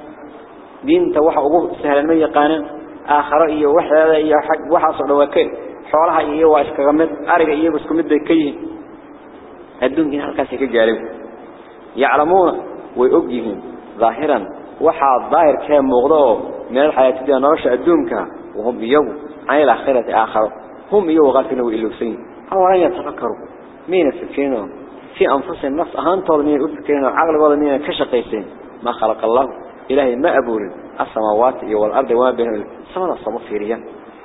دينتا وحا أغور سهلا ما يقانا آخر إيه وحا هذا إيه حق وحا صعد وكيل حوالها إيه واشكا غمد أرق إيه بس كمد بيكيه هدون كين هالكاسي كجارب يعلمون ويؤجيهم ظاهرا وحا الظاهر كان مغضوه من الحياة دي نرش أدونك وهم يو عن الأخيرة آخر هم يو غافلوا إلوسين أولا يتفكروا مين السكينهم ahaantooda miyna u fikirino caqligooda miyna ka shaqaysayn ma khalaqa allahu ilaahay ma abuurin asamaawaati iyo walardi wamaa baynahuma samada sama fiiriyan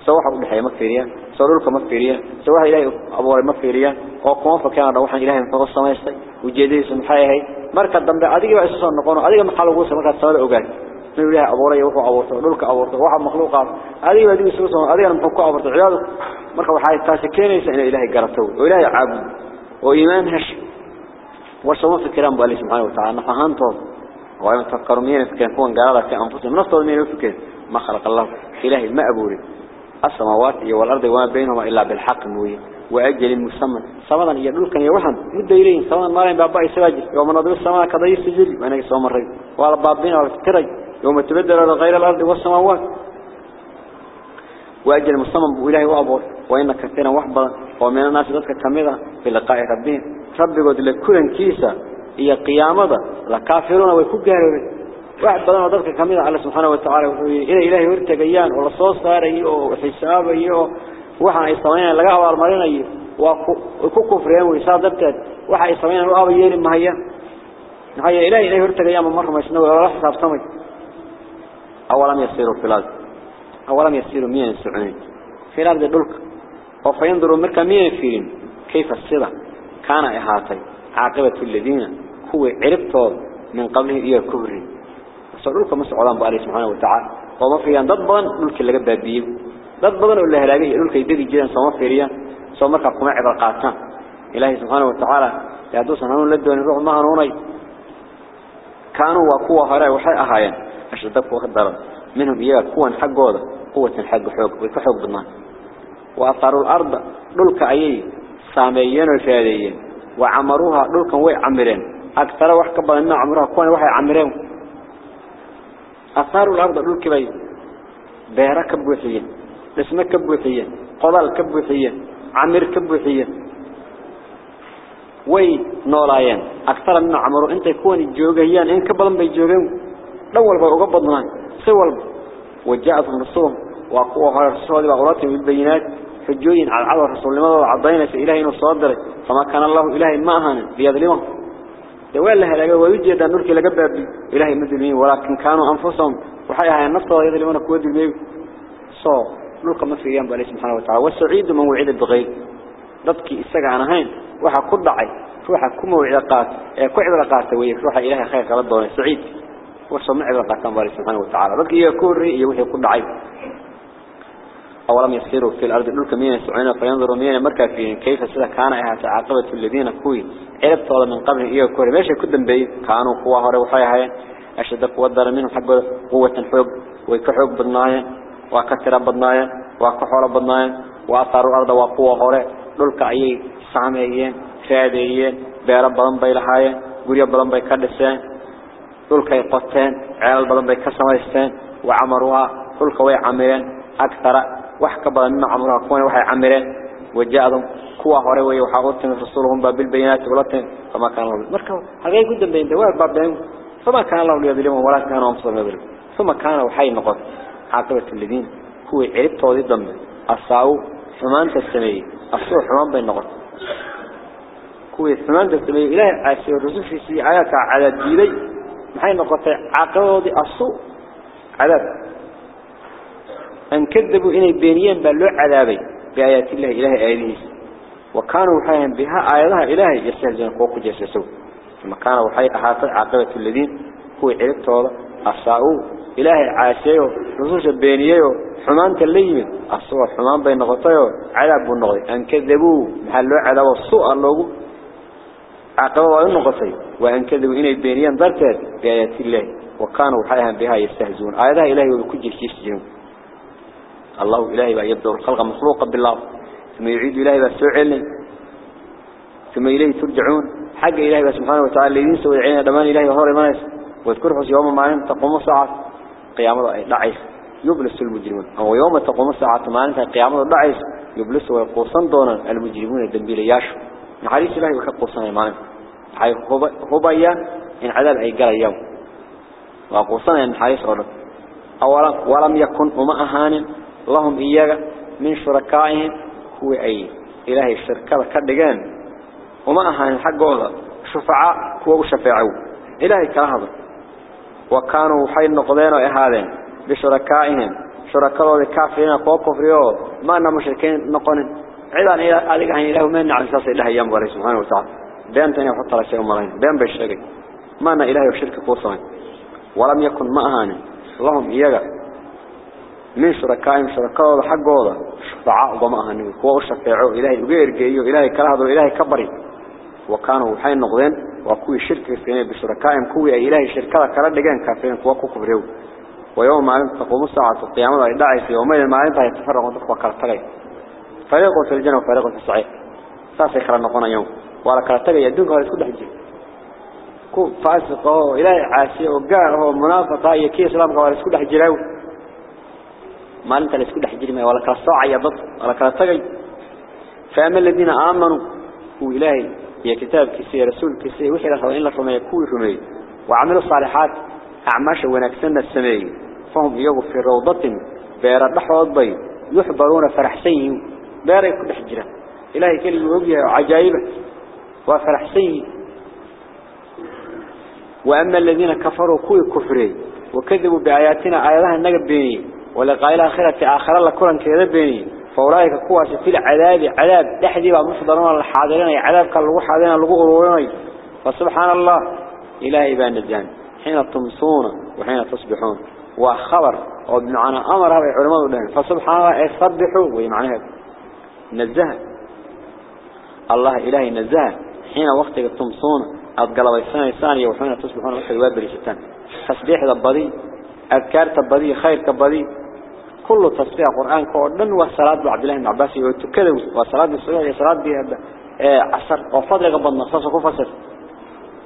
سواء واحد بحياة مفيريا سواء لولك مفيريا سواء إلهي أبوه مفيريا أو قوم فكان روحا إلهي من فضل السماء يستي. وجيده سمحايا هي مركز دمبي أديك بأساسا نقونا أديك محلو قوسا مركز سماء أقال من إلهي أبوه يوحو أبوه لولك أبوه واحد مخلوقات أديك بأديك سوسا أديك محكو أبوه عياده. مركز وحاية تاسي. كينيسا إلى إلهي قربته وإلهي عابد. وإيمان هش. وسوى فكران بالله سبحانه وتعالى. طول وأيضا تفكروا مين فكران كون قرارة في أنفسهم. نفطوا مين يفكر؟ ما خلق الله إلهي ما أبوري السماوات والأرض وما بينهما إلا بالحق موي وأجل مسمى. سمادا يدل كان يوحن. مدة إليه سمادا ما لين بابا يسواجه يوم نضرب السماء كضي السجل وأنا يسوى مرة وعلى بابين وفترج يوم تبدل غير الأرض والسماوات. وأجل مسمى بإلهي وأبور وإن كثيرا وحبا ومن الناس ذاتك كميدا في لقاء ربهم ربي قد لكل كيسا هي قيامة لكافرون ويكون قاربين واحد بدنا ضدك كمية على سبحانه وتعالى. إلى إلهي ورتجيان ولا صوص صاري وحساب وحنا يسمعين لقى أول مرينا يو وكوكو فريم ويصادبت وحنا يسمعين وأبو يين ما هي؟ هي؟ إلهي إلهي ورتجيان من مرة ما يسنو ولا حساب سمي أولم يسيروا في الأرض. أولم يسيروا مين السعين في الأرض دولك وفينظروا مركا مين فيهم؟ كيف الصدى؟ كان إحاطي عاقبة الذين هو عربتهم من قبله إيه كبرين سألوك ما سعودان بألي سبحانه وتعالى. وما فيان ضد بدن ملك اللي قد بابيه ضد بدن ولا هلاقيه ملك يدري جدا سما فيريان سما مركب قمع عبرقاتان إلهي سبحانه وتعالى يعدوس هنون لدون الروح ما هنوني كانوا وقوة هراء وحي أهايان أشدك وخدرا منهم إياه قوة حق هذا قوة حق حق ويكحق بالناس وأثاروا الأرض دولك أيي ساميين وفاديين وعمروها دولك وي عمرين. أكثر وحكب أن عمرها كون وحي عمرين. أثاروا الأرض دول كبي بيرة كبوحية اسمه كبوحية قضال كبوحية عمر كبوحية وي نولايان أكثر من عمرو أنت يكون الجوغيان إن كبلن بيجوغين الأول بيقبضنا سوال وجاءتهم رسولهم وقوة الرسول وغراتهم بالبينات حجوين على عدو الرسول لماذا عضينا في إلهي نصدر فما كان الله إلهي ما أهانا ليظلمهم دوال لها؟ لقى ويجد أن نركي لقى بأب إلهي مدلمين ولكن كانوا أنفسهم وحيها النفط ويظلمون كود الميو صو نلقى ما في أيام بالله سبحانه وتعالى. والسعيد من وعد بغير ضدك إستقع عنهين وحا قد دعي روحا كم وعد قات كعب قات ويك روحا إلهي خير كردون سعيد. وصمع عبد بالله سبحانه وتعالى. ضدك يكون رئي وحي قد دعي. أولم يسيروا في الأرض دول مين يسعون فينظروا مين مركا فيهم كيف سيدا كان إيها عاقبة الذين كوي. عرب طول من قبل إيه كوري. ماشي كدن بي. كانوا قوة هوري وحي هاي. أشد قوة دار منهم حق قوة حب ويكحوك بدنايا وكثيرا بدنايا وكحورا بدنايا وأثاروا الأرض وقوة هوري. دول كأي ساميين فاديين بيرا بدن بي لحايا قرية بدن بي كل كي قتان عيال بيكسر ويستان وعمروا كل كوي عمرين أكثر وحكبر من عمرها كون وحي عمرين وجاءهم قوة هروية وحاقتهم رسولهم بالبينات ولتهم فما كان الله مركب هذي جدا بين دواب بعدين فما كان الله ليظلمهم ولا كانوا أنفسهم يظلمون ثم كان وحي نقص عقبة الذين هو عرب توضي ضمن أصاو ثمان تسمية أصاو حمام بين نقص هو ثمان تسمية إلهي أسير رسول في سيعيك على الديبي maxay noqotay aqaboodii asoo cadaab أن كذبوا إني بينيين بلو عذابي. بآيات الله إلهي آياته وكانوا وحيهم بها آياتها إلهي يستهزون قوق جسسوا ثم كانوا وحي أحاطت عاقبة الذين هو عربت هذا أصاؤوا إلهي عاسيه رسوش بينيه حمان تليم أصوى حمان بين غطيه عذاب النغضي أن كذبوا محلوا عذاب السوء اللوغو عاقبوا النغطي وأن كذبوا إني بينيين ضرتها بآيات الله. وكانوا وحيهم بها يستهزون آياتها إلهي وكل جسسون الله إلهي بقى يبدأ الخلق مخلوقا بالله. ثم يعيد إلهي بقى سعلي ثم إليه ترجعون. حق إلهي سبحانه وتعالى الذين سوى العين دمان إلهي مانس واذكر حس يوم معين تقوم الساعة قيامة ضعيف. يبلس المجرمون. أو يوم تقوم الساعة معين قيامة ضعيف. يبلس ويقوصن دونا المجرمون الدنبيل ياشو. نحريس إلهي بقى قوصن معين حي خبايا إن عذاب أي قال يوم. وقوصن إن حريس أولا أولا ولم يكن أما أهان لهم إياك من شركائهم هو أي. إلهي الشركة كدقان وما أهان حق الله شفعاء هو شفاعه إلهي كهذا. وكانوا حي النقضين وإهادين بشركائهم. شركاء الكافرين قوة كفريو ما أنا مشركين عيدان أليك عن إله من على أساس إله ينبغي سبحانه وتعالى. بين تاني يحط على شيء مرين بين بالشرك ما أنا إلهي وشرك قوصان ولم يكن ما أهان لهم إياك من شركاء حقوضا شفعاء ضماها النبي هو شفاعه إلهي وغير جيو إلهي كرهض إلهي كبري. وكانوا حين نقضين. وكوي شرك فينا بشركائهم. كوي إلهي شركة كلا دقان كافرين كوكو كبريو ويوم ما تقوم الساعة القيامة. يدعي في يومين ما ينتهي يتفرق ودخوا كالتغي فريق في الجنة وفريق في الصعيد. ساس يخرج نقطة يوم. ولا كرتاج يدون قارس كده حجي كو فاسق هو إلى عاشي وجار هو منافق هاي كيس سلام قارس كده حجي له. ما أنت لس كده حجي ما ولا كرتاع يبط ولا كرتاج فأما الذين آمنوا وإلهي يا كتاب كسي رسول كسي وحي لخوا إلا فما يكون رمي. وعملوا الصالحات أعماش ونكسن السمي. فهم يغفر روضة بيرد حوض يحبرون فرحسين keligii og yahay oo cajaayiba waa faraxsan yihiin وأما الذين كفروا كوي كفري وكذبوا بآياتنا آياتها النقبيني ولقاء الآخرة آخر الله كلن كذا بيني. فأولئك كواس في العذاب عذاب دحدي ومحضرون الحاضرين عذاب كاللغو حاضرين اللغو أرورين فسبحان الله إلهي بان الجان. حين تمصون وحين تصبحون. وخبر وبمعنى أمر هذا علماء الله فسبحان الله يصبحوا ويمعنى هذا. نزه الله إلهي نزه حين وقت التمصون أتقلب الثاني الثاني وحين تصبحون وحي الواب بريشتان. تصبيح البضي أذكار البضي خير البضي كل تصبيح قرآن كورن وصلاة عبد الله النعباسي وكذا وصلاة الصلاة صلاة بها آه، عصر. وفضل قبل نصاص وكفصر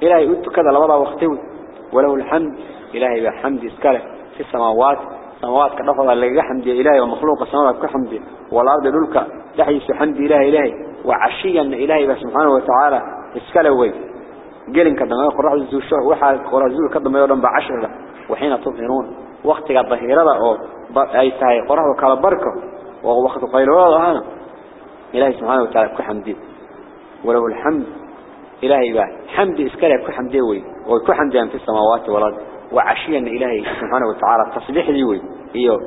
إلهي قلت كذا لبضع وقته وله الحمد. إلهي بحمد إسكاله في السماوات. سماوات كنفضة لقى حمد إلهي ومخلوق السماوات كحمد والأرض للك تحيس حمد إله إلهي وعشيا إلهي سبحانه وتعالى اسكالوي قيل انك دماء قرار الزو الشوح وحال قرار الزو الكدما يولن بعشرة وحين تظهرون. وقت الظهيرة أي تهي قرار وكالبركة وهو وقت قيل الله هانا إلهي سبحانه وتعالى كحمد ولو الحمد إلهي بقى حمد اسكالي كحمد وي. في السماوات والأرض. وعشيا إلهي سبحانه وتعالى. تصبيح لي وي. إيوه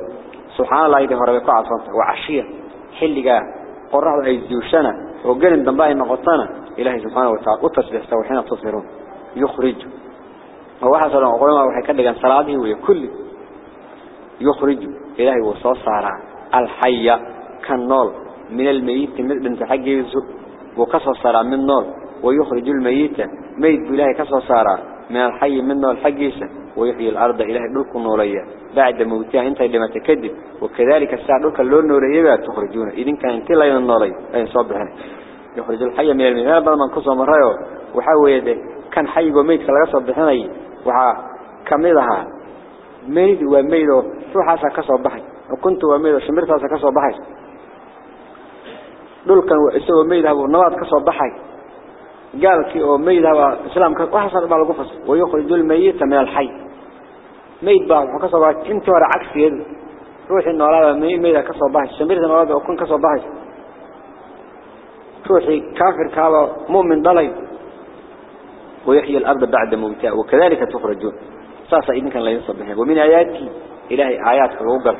سبحان الله إذا هربي قاعد وعشيا. حلقا قرع أي زيوشنا وقال دنباهي نغطانا إلهي سبحانه وتعالى. وتصبيح سوحين تصبرون يخرج. هو حصل أقولنا وحي كدقان صلاته ويكل يخرج. إلهي وصوص الحي. كالنول. من الميت. من حقه وكسر صار من نول. ويخرج الميت. ميت بإلهي كسر صار من الحي من نول حقيسة ويحيي الأرض إلهي دلك نورية بعد موتها انت لما تكذب وكذلك الساعة دلك اللون نورية تخرجون. إذن كان انت لا ينوري أي صبحنا يخرج الحي من الميت هذا من قصة مرة وحاول يده كان حي وميت كلا صبحنا وحا كمدها ميت وميت روحاسا بحي؟ وكنت وميت وشمرتاسا كسر بحي. dhulkan isagoo meeydaha buu قال كي أو ميد هو اسلام كان وحصل بقى لو فصل ويخرج الميت من الحي. ميد بقى وكسبا انت ورا عكس يد. روح النوراد ميد ميد كسبا شمير النوراد أو كن كسبا روحي كافر كالو مؤمن ضلي ويحيي الأرض بعد موتها وكذلك تخرجون. صاصا ابنك لا يصبح ومن اياتي إلهي ايات روغر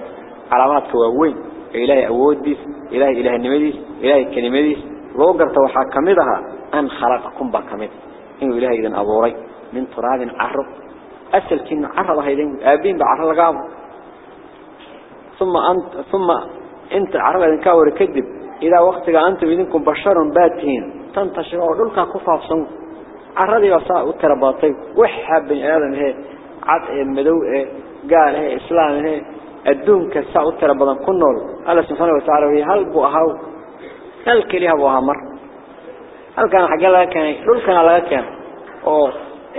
علامات كواوين إلهي أوديس إلهي إلهي نمديس إلهي كلمديس روغر توحا كمدها أن خلقكم بكمد إنه إلهي إذن أبوري من تراب عرب. أسل كن عرب هيدين آبين بعرب لقام. ثم أنت ثم أنت عرب إذن كاور كذب. إذا وقتك أنتم إذنكم بشر باتين. تنتشروا للك كفاف صنو عرضي وصاء وترباطي وحب بن آدم هي عد المدو قال هي إسلام هي الدون كساء وترباطا كنول. الله سبحانه وتعالى هل بوهاو؟ هل كليها بوها مر كان لول كان الله كان أو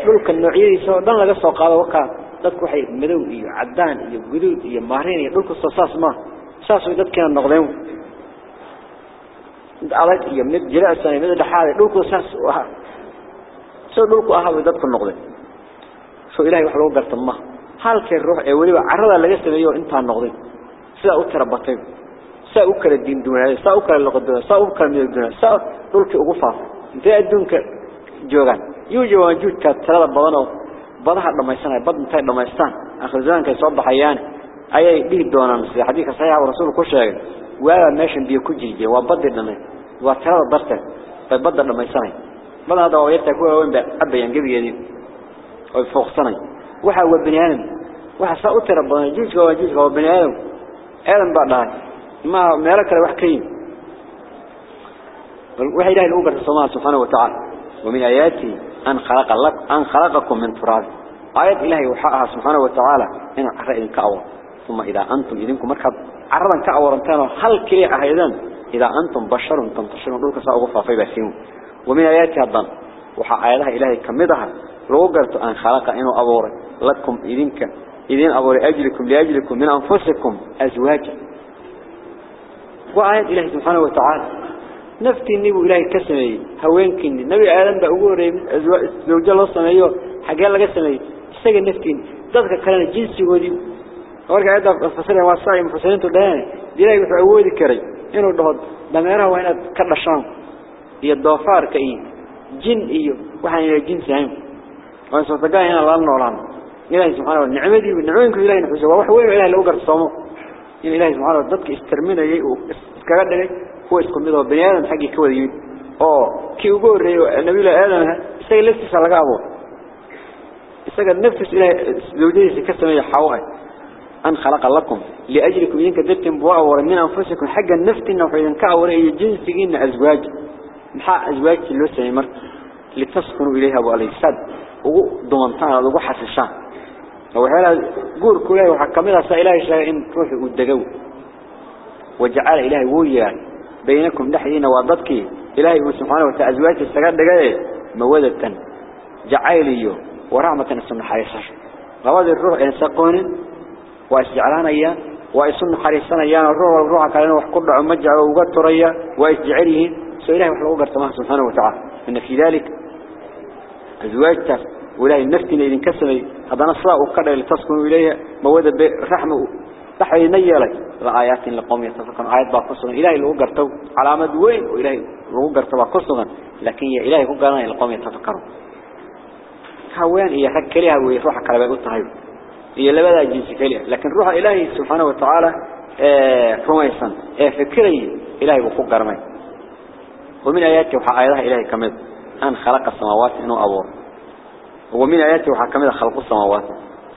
لول كان نوعيه سو دان لغا سو قاده وكا dadku waxay madow iyo cadaan iyo guduud iyo maariin iyo dhulku saas ma saas way dadkana noqdeen adag iyo mid jilicsan mid dhaxaad dhulku saas waxa soo dhulku ahaa way dadku noqdeen soo ilaahay wax lagu garto ma halkay ruux ee waliba carrada laga sameeyo inta noqday sida u tarabatay saa u kala diin duunay saa u kala luqadooda saa u kala meel duunay saa dhulkii ugu faafay intee adduunka joogan yuu joogan juudka talada badan oo badaha dhamaysanay bad intay dhamaystaan akhir zamaanka soo baxayaan ayay dhihi doonaan sida xadiiska saxiixa oo rasuulku ku sheegay waa meeshan biyo ku jirjay waa bad dhanay waa talada darteed bay badda dhamaysanay بدنا هذا ويرتك هو وين بأبيان قبل يدين وفوق سنة وحا هو بني آدم وحا سأتر ربنا جيش هو جيش هو بني آدم آدم بعدها ما مالك له وحكين وحي إله الأوبر السماء سبحانه وتعالى. ومن آياته أن خلق لك أن خلقكم من تراب. آيات إلهي وحقها سبحانه وتعالى. إن أحرئ كأور ثم إذا أنتم إذنكم مركب. عرضا كأور انتانوا هل كليع أيضا إذا أنتم بشر تنتشرون دولك سأغفى في بسيون ومن آياتها الضم وحا آياتها إلهي كمدها. قلت أن خلق إنه أبوري. لكم إذنك. إذن أبوري أجلكم لأجلكم من أنفسكم أزواجا. وآيات إلهي سبحانه وتعالى. نفتي النبي إلهي كسمي. هوينكين النبي عالم بأقوري زوجة الله سميه حقال لك سميه تساقي النفتي تذكر كلام جنسي ودي أورك عادة فصلها واسعي مفصلين تدهان إلهي بفعوه ذكري إنه الدهد دميرا وإن أتكر الشام هي الدوفار كأي. جن إيه وحن إلهي جنس عام وإن صدقاء هنا الله نوران إلهي سبحانه والنعمة دي والنعمة دي إلهي نحوسه وحوه إلهي لأقر الصامو إلهي سبحانه والدك استرمينا إيه وإسكرات كويس كميدة بني آدم حقي كويس يود آه كي يقول ريو النبي لا آدم إستاقى لفتس على قابو إستاقى النفس إلى زوجيه سكسر من يحاوها أن خلق لكم لأجلكم إذن كدرتم بوعور من أنفسكم حق النفس إنه إذن كعور أي جنس إن أزواج. نحا أزواج اللي سيمر لتسكنوا إليها وعلي السد. وقو دومنطان وقو حسشان وحيلا قول كلها وحكم الله سأله إن روحي قد وجعل إلهي وياني بينكم دحين وضدك إلهي سبحانه وتعالى أزواج السجاد دجاج مودة. جعيليو. ورعمة نسمن حريصش غواذ الروح إن سقون. وأسجعلان أيا وأسمن حريصان أيا الروح والروح كانوا وحكبر عمجع وقد تريا وأسجعليه سيره وحلو قرط سبحانه وتعالى. إن في ذلك أزواج ولا النفتي اللي انكسر هذا نصرة وقدر اللي تصل إليه. مودة رحمة تحوي نيالي لآيات لقوم يتفكرون آيات باقصنا إلهي لو قرتوا علامة وين؟ وإلهي لو قرتوا باقصنا لكن يا إلهي قرنا لقوم يتفكرون هوان إيا حكريها ويروح كلا بيقول طيب هي لبدا جنس كليا لكن روح إلهي سبحانه وتعالى رميسا فكري إلهي وفوق قرمي ومن آياته وحا آياتها إلهي كمد أن خلق السماوات إنه أبور ومن آياته وحا كمد خلق السماوات.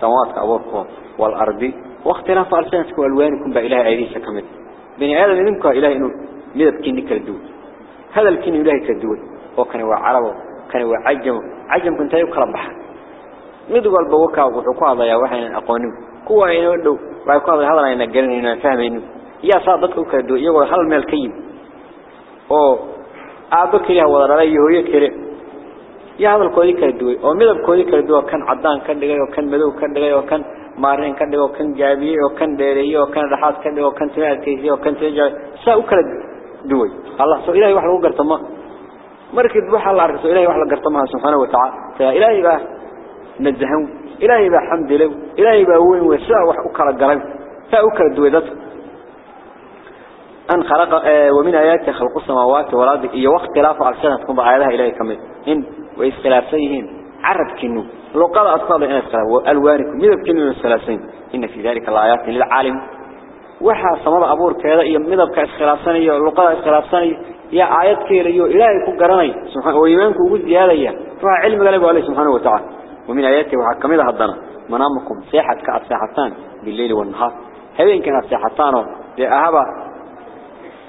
سماوات أبوركم والأرض واختلاف ألسانتكم وألوانكم بإله عيدين سكمت بني آدم منك إله إنه مذب كيني كالدول هذا الكيني إلهي كالدول هو كان هو عربه كان هو عجم عجم كنت أيوك ربحا مذب قلبوك وحقوضة يا وحينا أقوانه كوا إنه قلوه وحقوضة هذا لا ينقلني إنه فهم إنه. يا صادتكم كالدول يقول هل ملكين أو أعبك يا وضر عليه ويكري يا هذا القولي كالدول أو مذب قولي كالدول كان عدان كان لغير وكان مذب كان لغير وكان, مدو كان, مدو كان kan dhaxaad ka dhigay oo kan timaadkiisii oo kan tijaay saa u kala duwan allah soo ilaahay wax lagu garto ma markii waxa la arko ilaahay wax la garto ma subhanahu wa ta'ala ilaahay baa نزهن إلهي با حمد له إلهي با وين وساء وحكرا قلم فأكرا دويدته أن خلق آه ومن آيات خلق السماوات والأرض إيا واختلاف ألسنتكم بآياتها إلهي كمل إن وإسخلافسيهم عرب كنو. لو قال أطفال إن إسخلاف وألوانكم مذب كنو الثلاثين إن في ذلك الآيات للعالم. وحا صمد أبور كذا إيا مذب كإسخلافساني لو قال إسخلافساني يا آيات كيليو إلهي كقرني سبحانه وإيمانكم وجد هذا إياه فها علم قلبه عليه سبحانه وتعالى. ومن آياته وحكمها هدنا منامكم سيحة كأسيحتان بالليل والنهار. هذين كان أسيحتان لأهبا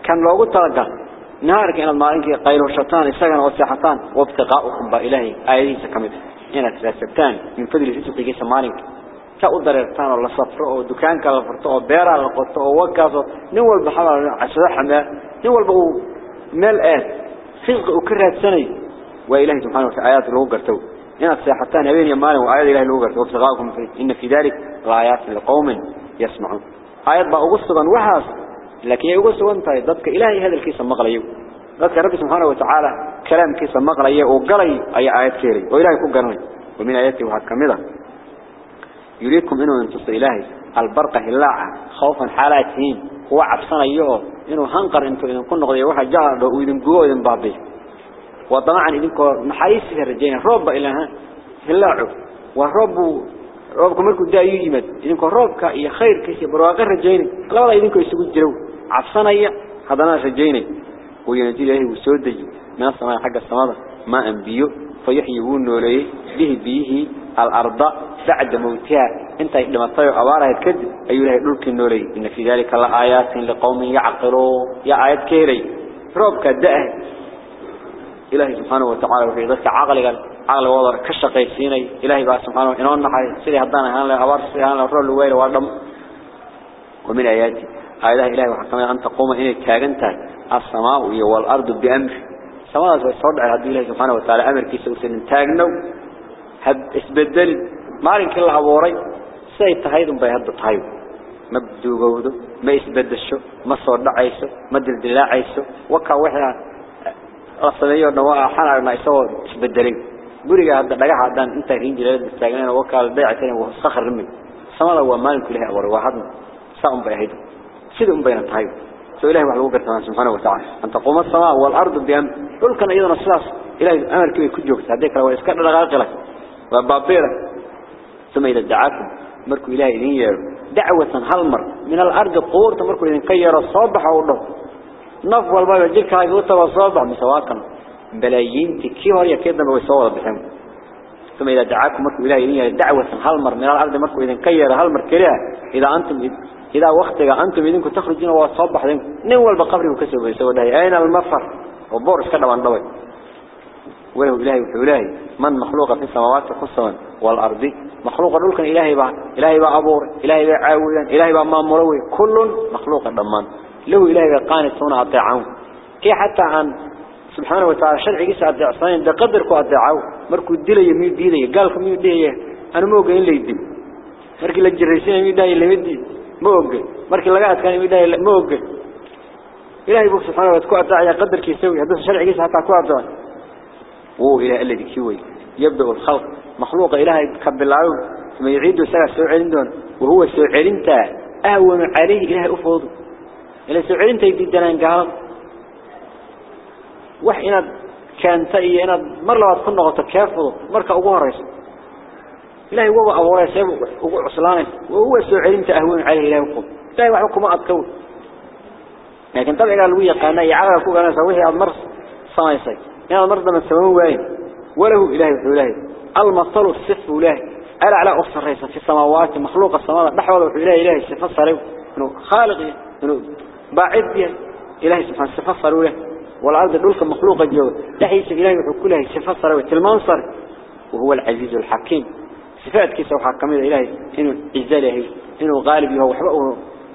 كان لوغو تلقى نهار كان المالين قيلوا شطان إساقنا وسيحتان وابتقاؤكم بإلهي آياتي سكمت هنا تلاسبتان من فضل سيسوكي سمالين كأدر إرتان ولا صفروا ودكان كلا فرطوا وبيرا لقطوا ووكاسوا نول بحضر عشرة حماء نول بقو مال آت فزق وكرهت سنة. وإلهي سبحانه وتعالى آيات لوغو قرتوا إن سيحتان هبين يمالهم وآيات إله الوقت وابتغاءكم فيه إن في ذلك الآيات لقوم يسمعون. آيات بقى أغسطا وحاس لكن يغسطا انتهي ضدك. إلهي هذا الكيس المغلي. ضدك رب سبحانه وتعالى. كلام كيس المغلي. وقلي أي آيات كيري وإلهي كون قرني. ومن آياته وحكمده يريدكم إنه ينتص إلهي. البرقة هلاعة. خوفا حالاتهم هو عبسنا إياه إنه هنقر إنتو. إذن كن نغضي. واحد جهر وإذن قوة إذن بابيه وطبعا إذنكو محايسي الرجين رب إلها هلاعه. ورب ربكم مركو دا يجمد. إذنكو ربك إيا خير كيسي برواقع الرجين. لا إذنكو يسوق الجلو عفصنا إيا هذا الرجين وينزل إلهي وسودج من السماء حق السماء ما أنبيو. فيحيون نوليه به به الأرض. بعد موتها. انت لما تطيع أبارها الكذب أي له النولي. إن في ذلك لآيات لقوم يعقلون. يا آيات كيري. ربك الدأه إلهي سبحانه وتعالى وفي ذلك عقل قال. عقل وضع كشقيسيني إلهي بقى سبحانه إنه نحي سيدي هدانا. هان لأبار سيدي هان لأفرال الويل وعدم ومن آياتي. آيات إلهي وحكمه أن تقوم إني كاغنتك السماء والأرض بأمر. السماء صدع هدو إلهي سبحانه وتعالى أمر كي سوسن تاغنو هب إسبدل مالين كلا أبوري سيد تهيدن بي هدو تهيد ما بدو قودو ما إسبدلشو ما صدع عيسو ما دلدلا عيسو وكا وحنا أصليو نواء حنا ما يسوي إسبدلين. guriga hadda dhagax hadaan inta riin jiray istaagna oo kala beecay oo sakhar rimi samada waa maalin kuleh awar waa hadna saan um samaa wal ardu bi am dhulkana iyadana sidaas ilaahay amarkii ku joogta hadii kale waa iska dhaqaaqila waa baabira sama ila dacaakum markuu ilaahay idin yeero dacwatan hal mar min al ardi quurta markuu idin ka yeero soo baxa oo dhaw naf walba jirkaaga u taba soo bax misawaakan بلايين تكي هوريا كده ما يصور بحهم ثم إذا دعاكم مركو إلهي إليه دعوة هالمر من الأرض مركو إذن كير هالمر كلها إذا أنتم إذا وقتك أنتم إذنكم تخرجون وصبح نول بقبر وكسب يسوي ده أين المفر؟ وبور اسكنا وان ضوي وله إلهي وإلهي من مخلوق في السماوات خصوصا والأرض؟ مخلوق دول كان إلهي با إلهي با أبور. إلهي با عاويا. إلهي با مامروي كل مخلوق الضمان له إلهي با قانتون أطيعون كي حتى عن سبحانه وتعالى شرعي جيس أدعصين ده قدرك أدعو مركو الدلية ميو ديلية قالك ميو ديلية أنا موقع إن لي الدم مركي لجريسين ميو مدي موقع مركي لقاعد كان داية موقع إلهي بوك سبحانه وتعالى أدعى قدرك يسوي هذا شرعي جيس حتى أكو أدعى وهو إله الذي كيوي يبدأ الخلق مخلوق إلهي كب العون ثم يعيد سنة سوعين دون وهو سوعين تا أهون عليه إلهي أفوضه إلى قال wax inaad keenta iyo inaad mar labaad ku noqoto keefado marka ugu horeyso ilaahay waa لا هو أبو هو وعسلان وهو سعرين تأهون عليه لا يقوم. لا يحكم أبكوه لكن طبعا الوية قانا يعاقب هو أنا سويه على المرس صايصي. يا المرس من السماء وين هو إله وإله المصطل السف وله. ألا على أخص الرئيس في السماوات مخلوق السماء نحوه له إله إله السفة صاريو خالق باعد بيه إله. السفة السفة صاريو له والعرض الرلك مخلوق الجو لحيس إله وحكو له السفة صاريو وهو العزيز الحكيم. صفات كيسا وحكمه إلهي إنه عزاله إنه غالب يهو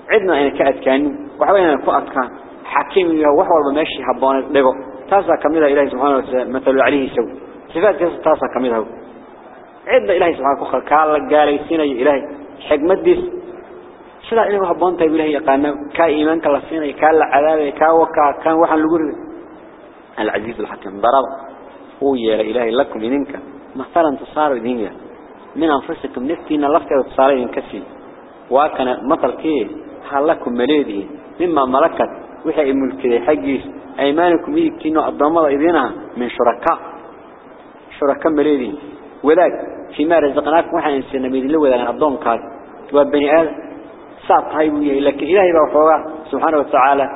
عدنا إنه كأت كان وحبه إنه كأت كان حكيم يهو وحوال بماشي حبان لغو. تاسا كميدا إلهي سبحانه مثل عليه سوء. صفات كيسا تاسا كميدا هو. عدنا إلهي سبحانه وتعالى قال لك قال يسينا إلهي. حكمت ديس. سلا إلهي وحبان تايب إلهي يقانا كا إيمانك الله سينا كا العذاب كا وكا كان وحن لقرد العزيز الحكيم ضرب. هو يا إلهي لكم إذنك مثلا تصار دينيا من أنفسكم نفتينا لفتة تصارين كسي وكان مثل كيه هل لكم مليدي مما ملكت وحي ملكي حقيس أيمانكم يكتينوا الضمضة إذنها من شركاء شركاء مليدي وذاك فيما رزقناكم وحي إنسان ميدي لو ذاك الضم كاد وبني آدم ساط هاي ويا لكن إلهي بوحوه سبحانه وتعالى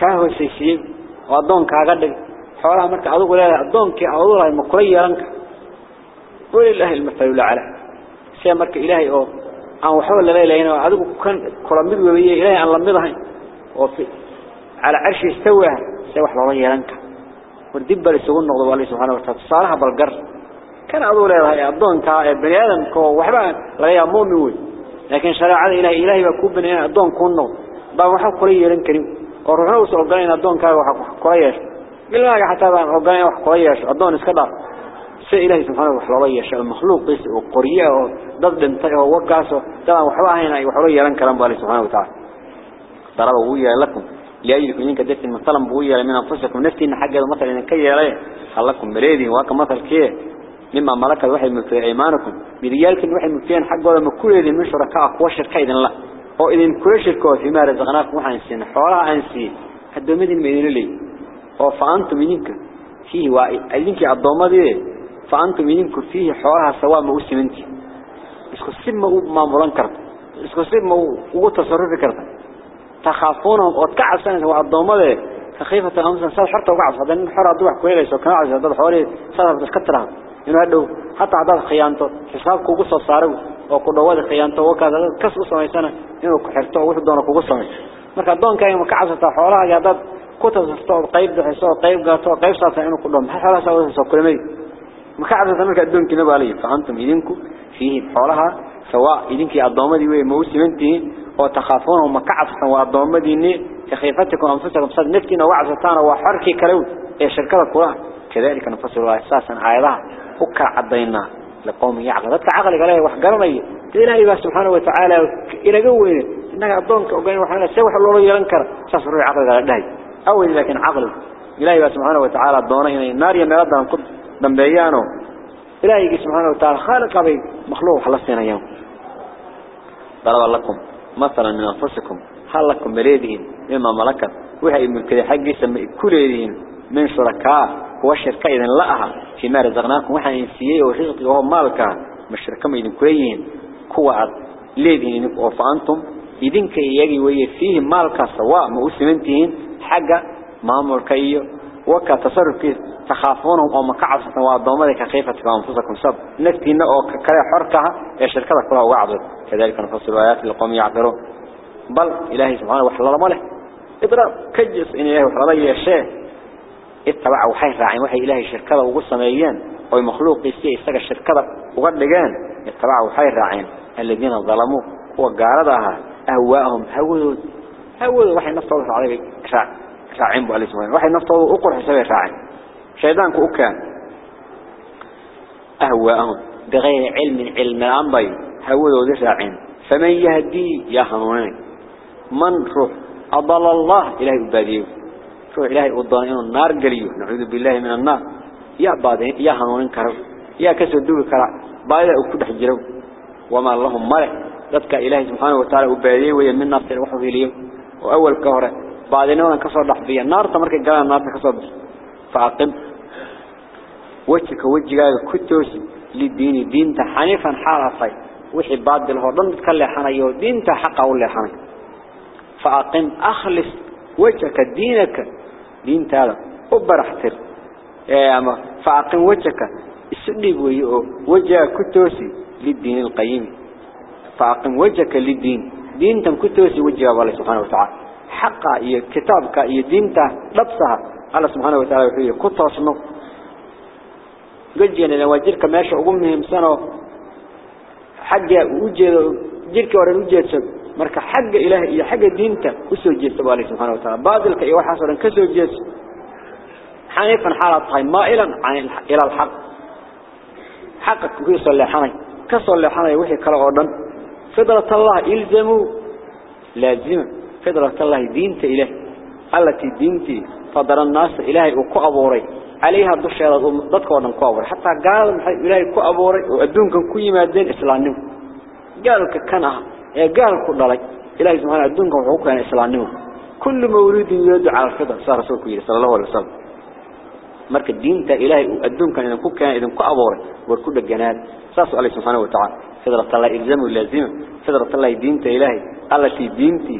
كاهو سيسيب وضم كاغدق حولها مركا عضو ولا أدونك عضوها المقرية لنك ولله المثل الأعلى سيا مركا إلهي أو. أن وحول لا إله إلا عضو كان كرمد وبيه إلهي أن وفي على عرش يستوى وحول الله لنك والدب لسقون نغضب الله سبحانه وتعالى. صالحها بالقر. كان عضو لا إله أدونك بني آدم كو وحبا لا يمومي لكن شرع إلهي. إلهي بكوب بني أدون كون نغض بقى وحول قرية لنكريم وروحنا وسأل قلنا أدونك وحول قرية بالله حتى بان أوقعين وحقوياش أدون اسكدار. سي إلهي سبحانه وحلوياش المخلوق بس وقرية وضد انتهى ووقاسه طبعا وحواهنا وحلوية لن كلام بالله سبحانه وتعالى. ضربه ويا لكم. لأجلكم إنك دفت مثلا بويا من أنفسكم نفتي إن حاجة المثل إن كي يليه خلقكم بريدي وهكا مثل كيه. مما ملك الواحد من في إيمانكم. بريالك الواحد من فيها حق ولا مكول إذن من شركاء شركاء إذن الله. أو إذن كل شركاء فيما رزقناكم وحن سين. حوالها أنسي حدو مدين مدين لي. فأنتم منك. فيه وإذنك الضوامة فأنتم منك فيه حوالها سواء ما أسمنتي اسكو سيما ما مران كرت اسكو سيما وتصرف كرت تخافونهم وتكعب سنة والضوامة تخيفة خمسة سنة حرطة وقعب هذا الحرة دوح كويلة. وكان عزيز هذا حوالي سنة بسكترها إنه هذا حتى عدد خيانته. حساب كوكوسة صاروا وقدوات خيانته. وكذا كسر سنة سنة. إنه كحرته وحد دونه كوكوسة marka doonka ay ma ka cabsata xoolaha ya dad ku tasarto qayb bixiso qayb gaato qayb saasa inuu ku dhum xoolaha soo kulmay ما كعبد ثمر كدون كنا بالي فأنتم إدنكم فيه فولها سواء إدنك الضامة دي وموسى منتين أو تخافون وما كعبد ثمر الضامة دي إن تخيفتكم أنفسكم صد نفتين وعز ثانا وحرك كلو إشركا إيه كلها كذلك نفصل أساسا عيلها فك عضينا لقوم يعقل. ذكر عقل قلاه وح جرمي إلى إله سبحانه وتعالى. إلى جوين إنك أضنك وبين وحنا سوى حلو رجلا كر سفر عقل قلاه أول لكن عقل. إلى إله سبحانه وتعالى ضانه النار ينادى أن قد caqli ilaahay subhanahu wa ta'ala doona inay naar iyo meel daan ku dambeeyano ilaahay subhanahu wa ta'ala khaliqa bay makhluuq la siinayaan daraba lakum مثلا من أنفسكم هل لكم مريدين مما ملكت وهي ملكة حقي سمي كليدين من شركاء وشركة إذن لأها فيما رزقناكم وحن ينسيه ورزقي وهو مالك مشركة إذن كليين كوعد ليدين وفأنتم إذن كي يجي ويه فيه مالك سواء مؤسمنتين حاجة مامور كيه وكا تصرف كيه تخافونهم أو مكعبسة وعضوما كيف أنفسكم سب. نفتينا أو كلا حركها يا شركة كلها وعضت كذلك نفصل الآيات لقوم يعبرون بل إلهي سبحانه وحلا ماله. إضراب كجس إن إلهي وحلا يشاه اتبع وحي راعين وحي إلهي شركة وقصة ميان أو مخلوق يستيع يستقى الشركة لقان اتبع وحي راعين الذين ظلموا. وقاردها أهواءهم. هودوا هودوا وحي نفطه عليه راعين بو عليه سبحانه وحي نفطه أقر حسابه راعين شيطانك أكان. أهواءهم بغير علم علم الأنبي هودوا ذي راعين فمن يهدي يا هنونين من روح أضل الله إلهي أباديه روح أضل إنه النار قليه نعوذ بالله من النار. يا بعدين يا هنونين كرو. يا كسر دوبي كرا. بعد أكد حجروا وما اللهم ملك. ذاتك إلهي سبحانه وتعالى وباديه ويا من نار وحوه اليوم. وأول كهرة. بعدين وأنا كسر لحظية النار تمرك قال النار تكسر فأقم وجهك وجهك كتوس للدين. دين تحنيفا حالة صيد وحي بعد الهردان بتكلي حنيو دين تحقه ولا حني فأقم أخلص وجهك دينك. دين تالا. وبرحتر. يا أما فأقم وجهك. السنق ويؤو وجهك كتوسي للدين القيم. فأقم وجهك للدين. دين تم كتوسي وجهك الله سبحانه وتعالى. حقا إيه كتابك إيه دينته لبسها. الله سبحانه وتعالى وحيه كتوسنه قجينا نواجرك ماشي أقومهم سنة. حاجة وجه جيرك ورا وجه سب مرك حق إله إيه حق دينته وسو جيس الله سبحانه وتعالى. باطل كأي واحد صار كسو جيس حنيفا حالة طيب مائلا إلى الحق. حقك كيس اللي حني كسر اللي حني وحي كلا أردن فضلة الله إلزموا لازم فضلة الله دينته إله. التي دينتي فضل الناس إلهي وكو أبوري. عليها الدشة ضدك ودن كو أبوري. حتى قال إلهي كو أبوري وأدون كان كو يمادين إسلامهم قالوا ككنها قال كل ذلك إلهي سبحانه أدون كان وحوكا إسلامهم كل مولود يدعو على الفضل صار رسولك صلى الله عليه وسلم. marka diinta ilaahay uu adduunkan idin ku keenay idin ku abuuray war ku dhaganaad saas Allah subhanahu wa ta'ala fidrat Allah ilzamu lazima fidrat Allah diinta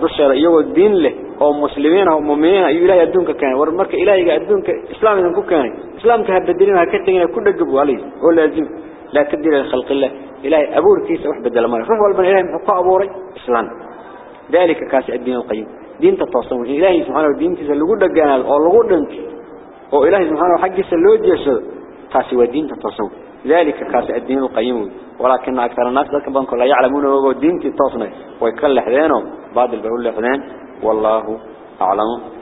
dusheeda iyagoo diin leh oo muslimiin oo muuminiin ay ilaahay adduunka keenay war marka ilaahayga adduunka islaam idin ku keenay islaamka ha bedelina ha ka tagina ku dhagab walay oo laazim la tabdila khalq Allah ilaahay abuurkiisa wax bedela ma ruux walba ilaahay muxuu ku abuuray islaam ذلك كاس الدين القيم دين تتصوم إلهي سبحانه ودين تسلقوا دقانا أو لقوا دنك أو إلهي سبحانه حق سلوج يسد تاسي ودين تتصوم ذلك كاس الدين القيم. ولكن أكثر الناس ذلك بانك لا يعلمون هو دين تتصوم ويكل حذينهم بعد البهول لحذين والله أعلم.